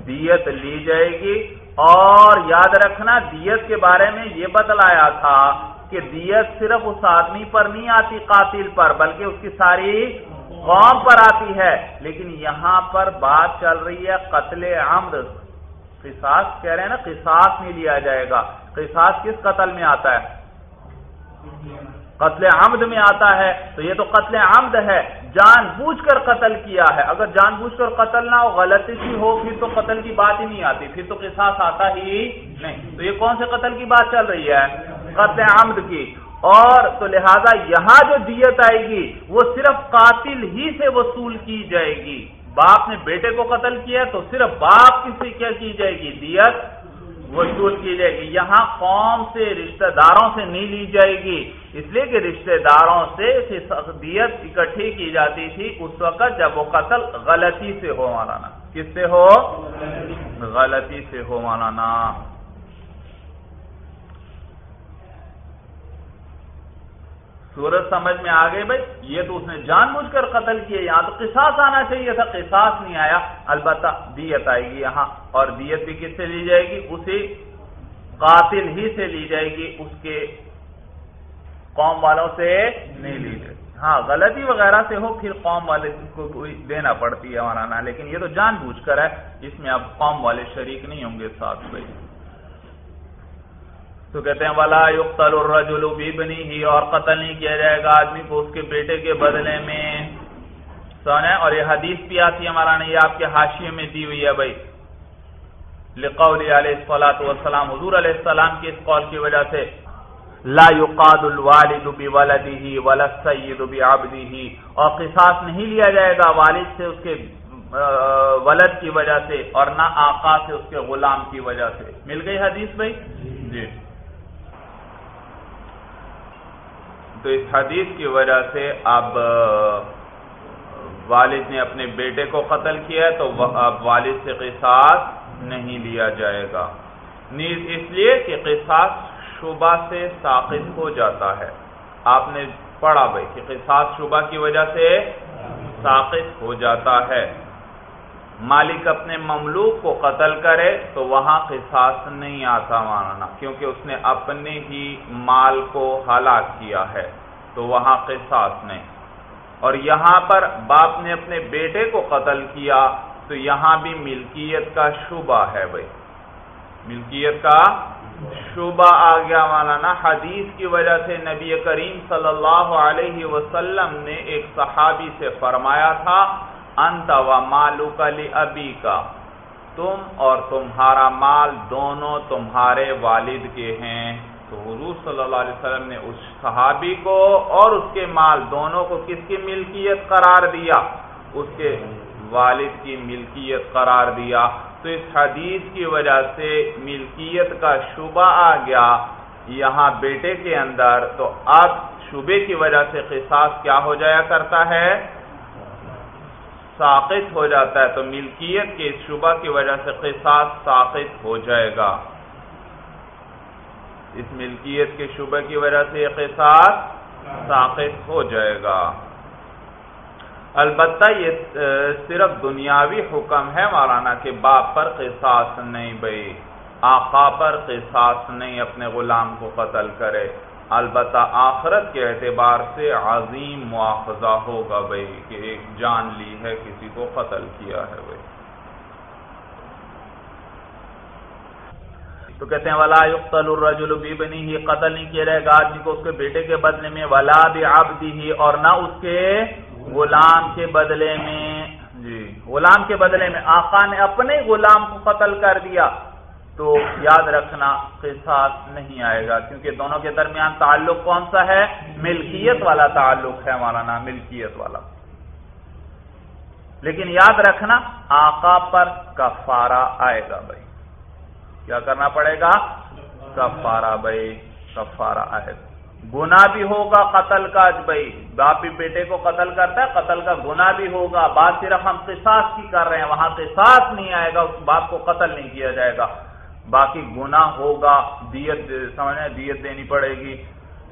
دیت لی جائے گی۔ اور یاد رکھنا، دیت کے بارے میں یہ بتلایا تھا کہ دیت صرف اس آدمی پر نہیں آتی قاتل پر، بلکہ اس کی ساری قوم پر آتی ہے۔ لیکن یہاں پر بات چل رہی ہے قتل عمد۔ قصاص کہہ رہے ہیں نا، قصاص نہیں لیا جائے گا۔ قصاص کس قتل میں آتا ہے؟ قتل عمد میں آتا ہے۔ تو یہ تو قتل عمد ہے۔ جان بوجھ کر قتل کیا ہے۔ اگر جان بوجھ کر قتل نہ ہو، غلطی سی ہو، پھر تو قتل کی بات ہی نہیں آتی۔ پھر تو قصاص آتا ہی نہیں۔ تو یہ کون سے قتل کی بات چل رہی ہے؟ قتل عمد کی۔ اور تو لہذا یہاں جو دیت آئے گی، وہ صرف قاتل ہی سے وصول کی جائے گی۔ باپ نے بیٹے کو قتل کیا تو صرف باپ کی سے کیا کی جائے گی؟ دیت وصول کی جائے گی۔ یہاں قوم سے، رشتہ داروں سے نہیں لی جائے گی۔ اس لیے کہ رشتہ داروں سے دیت اکٹھی کی جاتی تھی اس وقت جب وہ قتل غلطی سے ہو مانا کس سے ہو؟ غلطی سے ہو مانا سورج سمجھ میں آ بھائی، یہ تو اس نے جان بوجھ کر قتل کیا یہاں تو قصاص آنا چاہیے تھا، قصاص نہیں آیا۔ البتہ دیت آئے گی یہاں، اور دیت بھی کس سے لی جائے گی؟ اسی قاتل ہی سے لی جائے گی، اس کے قوم والوں سے نہیں لی جائے ہاں غلطی وغیرہ سے ہو، پھر قوم والے کو دینا پڑتی ہے مولانا، لیکن یہ تو جان بوجھ کر ہے۔ اس میں اب قوم والے شریک نہیں ہوں گے ساتھ بھائی تو کہتے ہیں، ولا یقتل الرجل بنی ہی اور قتل نہیں کیا جائے گا آدمی کو اس کے بیٹے کے بدلے میں۔ سونے اور یہ حدیث بھی آتی ہے ہمارا نہیں آپ کے حاشیے میں دی ہوئی ہے بھائی۔ لقول علیہ السلاۃ والسلام، حضور علیہ السلام کے اس قول کی وجہ سے، لا يقاد الوالد بولده ولا السيد بعبده، اور قصاص نہیں لیا جائے گا والد سے اس کے ولد کی وجہ سے، اور نہ آقا سے اس کے غلام کی وجہ سے۔ مل گئی حدیث بھائی؟ جی۔ تو اس حدیث کی وجہ سے اب والد نے اپنے بیٹے کو قتل کیا تو اب والد سے قصاص نہیں لیا جائے گا۔ نیز اس لیے کہ قصاص شبہ سے ساقط ہو جاتا ہے۔ آپ نے پڑھا بھائی کہ قصاص شبہ کی وجہ سے ساقط ہو جاتا ہے۔ مالک اپنے مملوک کو قتل کرے تو وہاں قصاص نہیں آتا ماننا، کیونکہ اس نے اپنے ہی مال کو ہلاک کیا ہے، تو وہاں قصاص نہیں۔ اور یہاں پر باپ نے اپنے بیٹے کو قتل کیا، تو یہاں بھی ملکیت کا شبہ ہے بھائی۔ ملکیت کا شبہ آ گیا مولانا حدیث کی وجہ سے نبی کریم صلی اللہ علیہ وسلم نے ایک صحابی سے فرمایا تھا انت و مالو کلی ابی کا تم اور تمہارا مال دونوں تمہارے والد کے ہیں۔ تو حضور صلی اللہ علیہ وسلم نے اس صحابی کو اور اس کے مال دونوں کو کس کی ملکیت قرار دیا؟ اس کے والد کی ملکیت قرار دیا۔ تو اس حدیث کی وجہ سے ملکیت کا شبہ آ گیا یہاں بیٹے کے اندر۔ تو اب شبے کی وجہ سے قصاص کیا ہو جایا کرتا ہے؟ ساقط ہو جاتا ہے تو ملکیت کے اس شبہ کی وجہ سے قصاص ساقط ہو جائے گا۔ اس ملکیت کے شبہ کی وجہ سے یہ قصاص ساقط ہو جائے گا۔ البتہ یہ صرف دنیاوی حکم ہے مولانا کہ باپ پر قصاص نہیں، بھائی آقا پر قصاص نہیں، اپنے غلام کو قتل کرے۔ البتہ آخرت کے اعتبار سے عظیم مواخذہ ہوگا بھائی کہ ایک جان لی ہے، کسی کو قتل کیا ہے بھائی تو کہتے ہیں، ولا یقتل الرجل بنی ہی قتل نہیں کیا جائے گا آدمی کو اس کے بیٹے کے بدلے میں، ولا بعبدہ اور نہ اس کے غلام کے بدلے میں۔ جی غلام کے بدلے میں، آقا نے اپنے غلام کو قتل کر دیا۔ تو یاد رکھنا قصاص نہیں آئے گا، کیونکہ دونوں کے درمیان تعلق کون سا ہے؟ ملکیت والا تعلق ہے مولانا ملکیت والا۔ لیکن یاد رکھنا، آقا پر کفارہ آئے گا بھائی۔ کیا کرنا پڑے گا؟ کفارہ بھائی، کفارہ آئے گا۔ گنا بھی ہوگا قتل کا بھائی۔ باپ بھی بیٹے کو قتل کرتا ہے، قتل کا گنا بھی ہوگا۔ بات صرف ہم قصاص کی کر رہے ہیں، وہاں قصاص نہیں آئے گا، اس باپ کو قتل نہیں کیا جائے گا۔ باقی گناہ ہوگا، دیت سمجھنا دیت دینی پڑے گی۔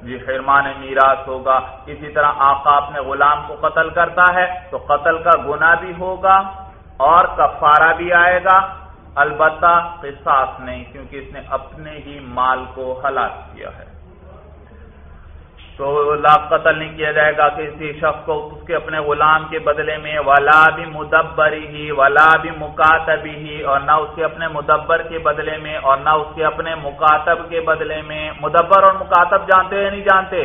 جی خیرمان میراث ہوگا۔ اسی طرح آقا اپنے غلام کو قتل کرتا ہے، تو قتل کا گنا بھی ہوگا اور کفارہ بھی آئے گا۔ البتہ قصاص نہیں، کیونکہ اس نے اپنے ہی مال کو ہلاک کیا ہے۔ تو لاکھ قتل نہیں کیا جائے گا کسی شخص کو اس کے اپنے غلام کے بدلے میں ولا بھی مدبری ہی ولا بھی مکاتبی ہی اور نہ اس کے اپنے مدبر کے بدلے میں، اور نہ اس کے اپنے مکاتب کے بدلے میں۔ مدبر اور مکاتب جانتے ہیں نہیں جانتے؟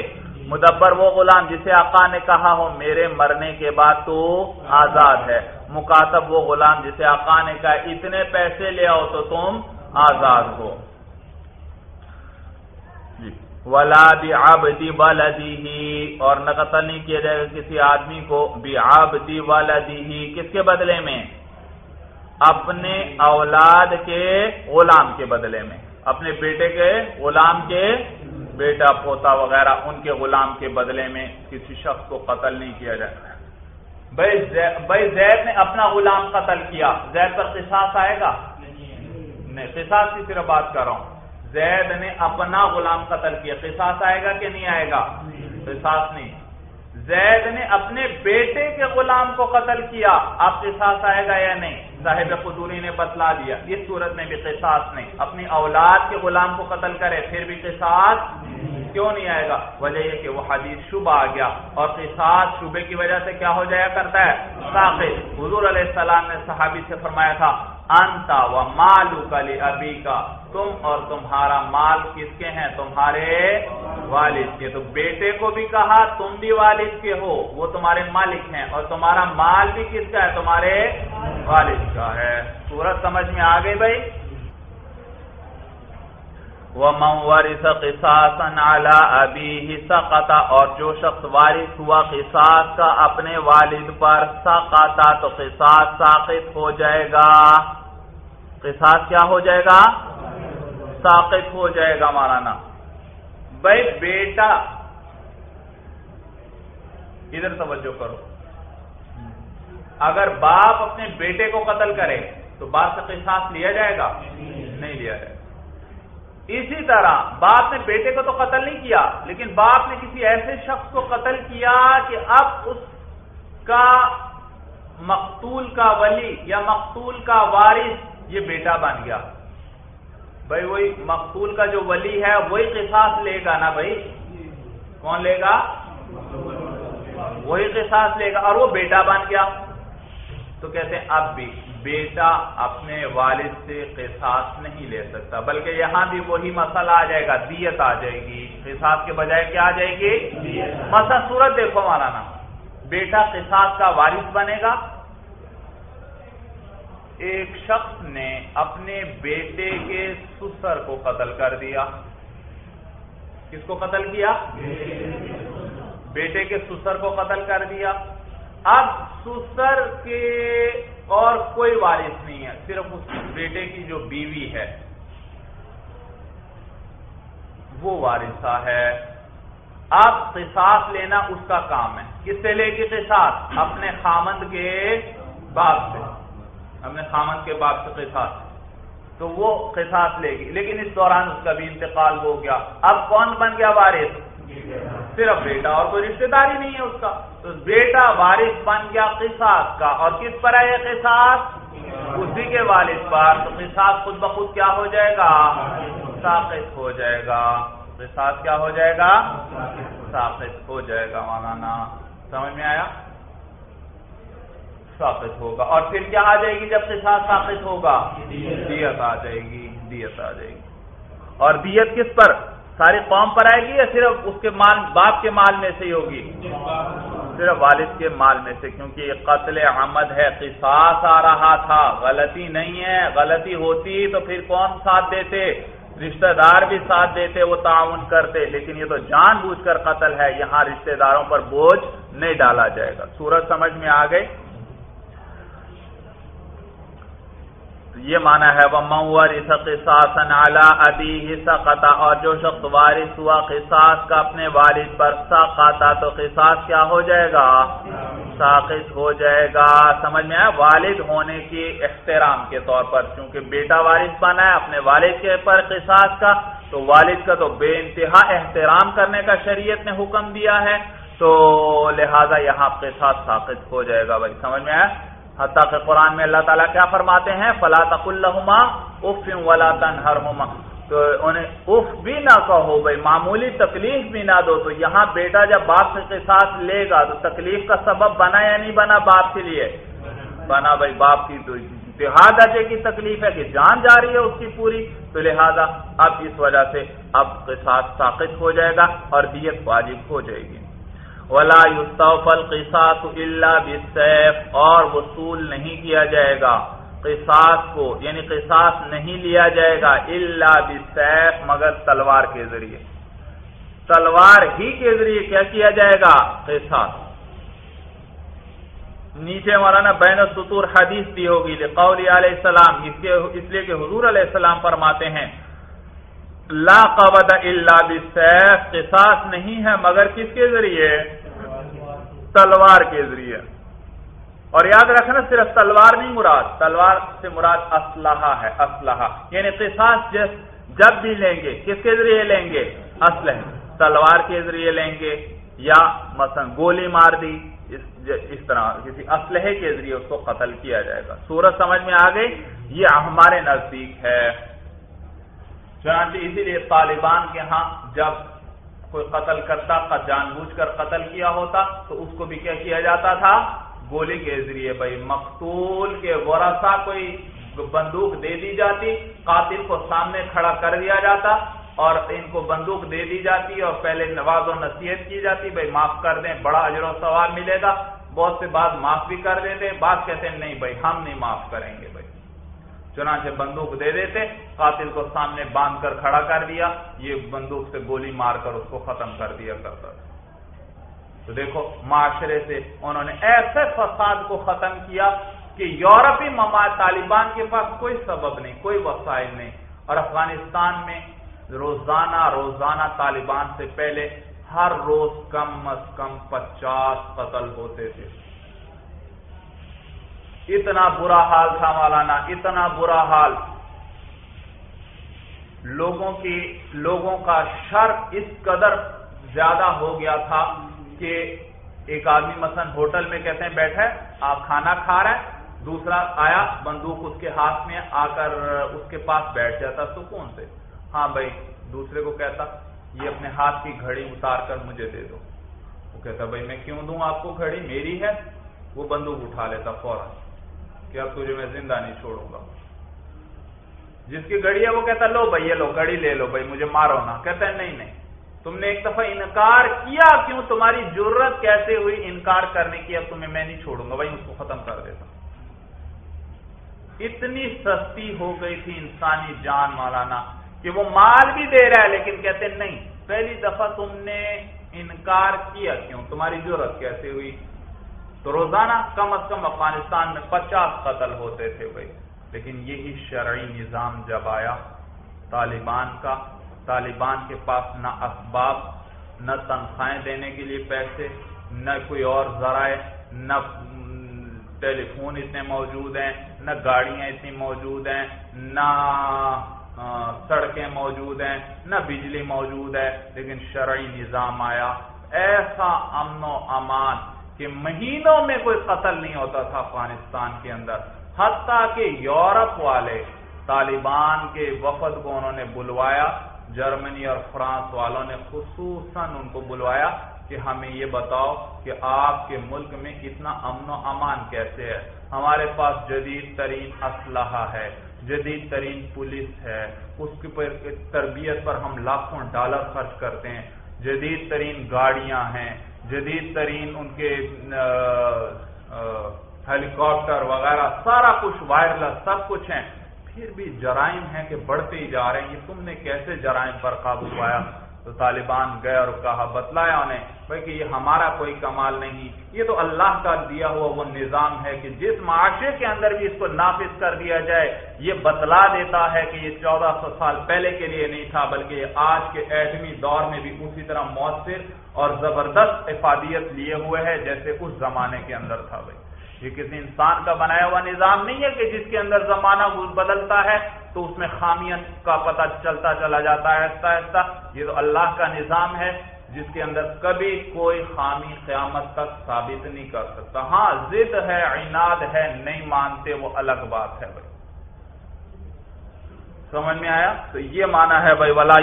مدبر وہ غلام جسے آقا نے کہا ہو، میرے مرنے کے بعد تو آزاد ہے۔ مکاتب وہ غلام جسے آقا نے کہا، اتنے پیسے لے آؤ تو تم آزاد ہو۔ ولا بھی ولدی اور نہ قتل نہیں کیا جائے گا کسی آدمی کو بھی آبدی کس کے بدلے میں؟ اپنے اولاد کے غلام کے بدلے میں، اپنے بیٹے کے غلام کے بیٹا پوتا وغیرہ، ان کے غلام کے بدلے میں کسی شخص کو قتل نہیں کیا جائے گا۔ بھائی زید نے اپنا غلام قتل کیا۔ زید پر قصاص آئے گا؟ نہیں، قصاص کی صرف بات کر رہا ہوں۔ زید نے اپنا غلام قتل کیا۔ قصاص آئے گا کہ نہیں آئے گا؟ قصاص نہیں۔ زید نے اپنے بیٹے کے غلام کو قتل کیا۔ اب قصاص آئے گا یا نہیں؟ صاحب قدوری نے بتلا دیا۔ اس صورت میں بھی قصاص نہیں۔ اپنی اولاد کے غلام کو قتل کرے پھر بھی قصاص کیوں نہیں آئے گا؟ وجہ یہ کہ وہ حدیث شبہ آ گیا۔ اور قصاص شبے کی وجہ سے کیا ہو جایا کرتا ہے؟ حضور علیہ السلام نے صحابی سے فرمایا تھا انتا و مالو کلی ابھی کا تم اور تمہارا مال کس کے ہیں؟ تمہارے والد کے۔ تو بیٹے کو بھی کہا، تم بھی والد کے ہو، وہ تمہارے مالک ہیں۔ اور تمہارا مال بھی کس کا ہے؟ تمہارے والد کا ہے۔ سورج سمجھ میں آ گئی بھائی؟ وہ مورث قصاص نالا ابھی سقطا اور جو شخص وارث ہوا قصاص کا اپنے والد پر سقطا تو قصاص ساقط ہو جائے گا۔ قصاص کیا ہو جائے گا؟ ساقط ہو جائے گا مولانا۔ بھائی بیٹا، ادھر توجہ کرو۔ اگر باپ اپنے بیٹے کو قتل کرے، تو باپ سے قصاص لیا جائے گا؟ نہیں لیا جائے گا۔ اسی طرح باپ نے بیٹے کو تو قتل نہیں کیا، لیکن باپ نے کسی ایسے شخص کو قتل کیا کہ اب اس کا مقتول کا ولی یا مقتول کا وارث یہ بیٹا بن گیا۔ بھائی وہی مقتول کا جو ولی ہے وہی قصاص لے گا نا بھائی؟ کون لے گا؟ وہی قصاص لے گا اور وہ بیٹا بن گیا۔ تو کہتے ہیں اب بھی۔ بیٹا اپنے والد سے قصاص نہیں لے سکتا، بلکہ یہاں بھی وہی مسئلہ آ جائے گا، دیت آ جائے گی۔ قصاص کے بجائے کیا آ جائے گی؟ مسئلہ صورت دیکھو ہمارا نا بیٹا قصاص کا وارث بنے گا۔ ایک شخص نے اپنے بیٹے کے سسر کو قتل کر دیا۔ کس کو قتل کیا؟ بیٹے کے سسر کو قتل کر دیا۔ اب سسر کے اور کوئی وارث نہیں ہے، صرف اس بیٹے کی جو بیوی ہے، وہ وارثہ ہے۔ اب قصاص لینا اس کا کام ہے۔ کس سے لے گی قصاص؟ اپنے خامند کے باپ سے۔ اپنے خامن کے باپ سے قصاص۔ تو وہ قصاص لے گی۔ لیکن اس دوران اس کا بھی انتقال ہو گیا۔ اب کون بن گیا وارث؟ صرف بیٹا اور کوئی رشتے داری نہیں ہے اس کا۔ تو بیٹا وارث بن گیا قصاص کا۔ اور کس پر ہے یہ قصاص؟ اسی کے والد پر۔ تو قصاص خود بخود کیا ہو جائے گا؟ ساقت ہو جائے گا۔ قصاص کیا ہو جائے گا؟ ساقت ہو جائے گا، مولانا۔ سمجھ میں آیا؟ ثابت ہوگا۔ اور پھر کیا آ جائے گی جب سے ساتھ ہوگا؟ دیت آ جائے گی، دیت آ جائے گی۔ اور دیت کس پر؟ ساری قوم پر آئے گی یا صرف اس کے مال، باپ کے مال میں سے ہی ہوگی؟ صرف والد کے مال میں سے، کیونکہ یہ قتل احمد ہے، قصاص آ رہا تھا، غلطی نہیں ہے، غلطی ہوتی تو پھر کون ساتھ دیتے؟ رشتہ دار بھی ساتھ دیتے، وہ تعاون کرتے، لیکن یہ تو جان بوجھ کر قتل ہے، یہاں رشتہ داروں پر بوجھ نہیں ڈالا جائے گا۔ سورج سمجھ میں آ گئی یہ مانا ہے وہ مورث علی ابیہ سقطا اور جو شخص وارث ہوا قصاص کا اپنے والد پر سقطا تو قصاص کیا ہو جائے گا؟ ساقط ہو جائے گا۔ سمجھ میں آیا؟ والد ہونے کی احترام کے طور پر، چونکہ بیٹا وارث بنا ہے اپنے والد کے پر قصاص کا، تو والد کا تو بے انتہا احترام کرنے کا شریعت نے حکم دیا ہے، تو لہذا یہاں قصاص ساقط ہو جائے گا۔ بھائی، سمجھ میں آیا؟ حتیٰ کہ قرآن میں اللہ تعالیٰ کیا فرماتے ہیں؟ فلا تق اف ولا تن تو انہیں اف بھی نہ کہو، بھائی معمولی تکلیف بھی نہ دو، تو یہاں بیٹا جب باپ کے ساتھ لے گا، تو تکلیف کا سبب بنا یا نہیں بنا باپ کے لیے؟ بنا بھائی باپ کی تو درجے کی تکلیف ہے کہ جان جا رہی ہے اس کی پوری۔ تو لہذا اب اس وجہ سے اب قصاص ساقط ہو جائے گا اور دیت واجب ہو جائے گی۔ ولا یوسفل قصاص اللہ بسیف اور وصول نہیں کیا جائے گا۔ قصاص کو یعنی قصاص نہیں لیا جائے گا اللہ بسیف مگر تلوار کے ذریعے۔ تلوار ہی کے ذریعے کیا کیا جائے گا؟ قصاص۔ نیچے مولانا بین السطور حدیث دی ہوگی قول علیہ السلام، اس کے، اس لیے کہ حضور علیہ السلام فرماتے ہیں، لا قبض الا بالسيف، قصاص نہیں ہے مگر کس کے ذریعے؟ تلوار کے ذریعے۔ اور یاد رکھنا صرف تلوار نہیں مراد، تلوار سے مراد اسلحہ ہے، اسلحہ۔ یعنی قصاص جب بھی لیں گے، کس کے ذریعے لیں گے؟ اسلحہ تلوار کے ذریعے لیں گے یا مثلا گولی مار دی اس طرح، کسی اسلحے کے ذریعے اس کو قتل کیا جائے گا۔ سورج سمجھ میں آ گئی؟ یہ ہمارے نزدیک ہے۔ چنانچہ اسی لیے طالبان کے ہاں جب کوئی قتل کرتا جان بوجھ کر قتل کیا ہوتا، تو اس کو بھی کیا کیا جاتا تھا؟ گولی کے ذریعے بھائی، مقتول کے ورثہ کوئی بندوق دے دی جاتی، قاتل کو سامنے کھڑا کر دیا جاتا اور ان کو بندوق دے دی جاتی اور پہلے نواز و نصیحت کی جاتی، بھائی معاف کر دیں، بڑا اجر و سوال ملے گا۔ بہت سے بات معاف بھی کر دیتے بات کہتے ہیں، نہیں بھائی، ہم نہیں معاف کریں گے۔ چنانچہ بندوق دے دیتے، قاتل کو سامنے باندھ کر کھڑا کر دیا، یہ بندوق سے گولی مار کر اس کو ختم کر دیا کرتا تھا۔ تو دیکھو، معاشرے سے انہوں نے ایسے فساد کو ختم کیا کہ یورپی مماد طالبان کے پاس کوئی سبب نہیں، کوئی وسائل نہیں۔ اور افغانستان میں روزانہ روزانہ طالبان سے پہلے ہر روز کم از کم پچاس قتل ہوتے تھے۔ اتنا برا حال تھا مولانا، اتنا برا حال۔ لوگوں کی، لوگوں کا شر اس قدر زیادہ ہو گیا تھا کہ ایک آدمی مثلا ہوٹل میں کہتے ہیں بیٹھے آپ کھانا کھا رہے ہیں، دوسرا آیا، بندوق اس کے ہاتھ میں آ کر اس کے پاس بیٹھ جاتا سکون سے۔ ہاں بھائی، دوسرے کو کہتا، یہ اپنے ہاتھ کی گھڑی اتار کر مجھے دے دو۔ وہ کہتا، بھائی میں کیوں دوں آپ کو گھڑی؟ میری ہے۔ وہ بندوق اٹھا لیتا فوراً۔ کہ اب تجھے میں زندہ نہیں چھوڑوں گا۔ جس کی گھڑی ہے وہ کہتا لو بھائی، یہ لو گھڑی لے لو، بھائی، مجھے مارو نا کہتا ہے، نہیں نہیں۔ تم نے ایک دفعہ انکار کیا، کیوں؟ تمہاری ضرورت کیسے ہوئی انکار کرنے کی؟ اب تمہیں میں نہیں چھوڑوں گا، بھائی، اس کو ختم کر دیتا اتنی سستی ہو گئی تھی انسانی جان مولانا کہ وہ مال بھی دے رہا ہے، لیکن کہتے نہیں، پہلی دفعہ تم نے انکار کیا، کیوں؟ تمہاری ضرورت کیسے ہوئی؟ تو روزانہ کم از کم افغانستان میں پچاس قتل ہوتے تھے بھائی۔ لیکن یہی شرعی نظام جب آیا، طالبان کا، طالبان کے پاس نہ اسباب، نہ تنخواہیں دینے کے لیے پیسے، نہ کوئی اور ذرائع، نہ ٹیلی فون اتنے موجود ہیں، نہ گاڑیاں اتنی موجود ہیں، نہ سڑکیں موجود ہیں، نہ بجلی موجود ہے۔ لیکن شرعی نظام آیا۔ ایسا امن و امان کہ مہینوں میں کوئی قتل نہیں ہوتا تھا افغانستان کے اندر، حتیٰ کہ یورپ والے طالبان کے وفد کو انہوں نے بلوایا، جرمنی اور فرانس والوں نے خصوصاً ان کو بلوایا کہ ہمیں یہ بتاؤ کہ آپ کے ملک میں اتنا امن و امان کیسے ہے۔ ہمارے پاس جدید ترین اسلحہ ہے، جدید ترین پولیس ہے، اس کے پر تربیت پر ہم لاکھوں ڈالر خرچ کرتے ہیں، جدید ترین گاڑیاں ہیں۔ جدید ترین ان کے ہیلی کاپٹر وغیرہ، سارا کچھ وائرلیس سب کچھ ہیں۔ پھر بھی جرائم ہیں کہ بڑھتے ہی جا رہے ہیں۔ یہ تم نے کیسے جرائم پر قابو پایا؟ تو طالبان گئے اور کہا، بتلایا انہیں بھائی کہ یہ ہمارا کوئی کمال نہیں۔ یہ تو اللہ کا دیا ہوا وہ نظام ہے کہ جس معاشرے کے اندر بھی اس کو نافذ کر دیا جائے، یہ بتلا دیتا ہے کہ یہ چودہ سو سال پہلے کے لیے نہیں تھا، بلکہ یہ آج کے ایٹمی دور میں بھی اسی طرح مؤثر اور زبردست افادیت لیے ہوئے ہے جیسے اس زمانے کے اندر تھا بھائی۔ یہ کسی انسان کا بنایا ہوا نظام نہیں ہے کہ جس کے اندر زمانہ بدلتا ہے تو اس میں خامیاں کا پتہ چلتا چلا جاتا ہے، آہستہ آہستہ۔ یہ تو اللہ کا نظام ہے جس کے اندر کبھی کوئی خامی قیامت تک ثابت نہیں کر سکتا۔ ہاں ضد ہے، عناد ہے، نہیں مانتے، وہ الگ بات ہے بھائی۔ سمجھ میں آیا؟ تو یہ مانا ہے بھائی، ولا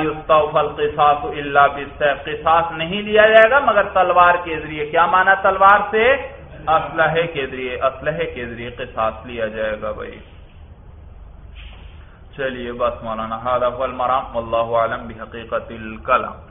قصاص اللہ قصاص نہیں لیا جائے گا، مگر تلوار کے ذریعے۔ کیا مانا تلوار سے؟ اسلحے کے ذریعے۔ اسلحے کے ذریعے قصاص لیا جائے گا بھائی۔ چلیے، بس مولانا المرام اللہ عالم بحقیقت الکلام۔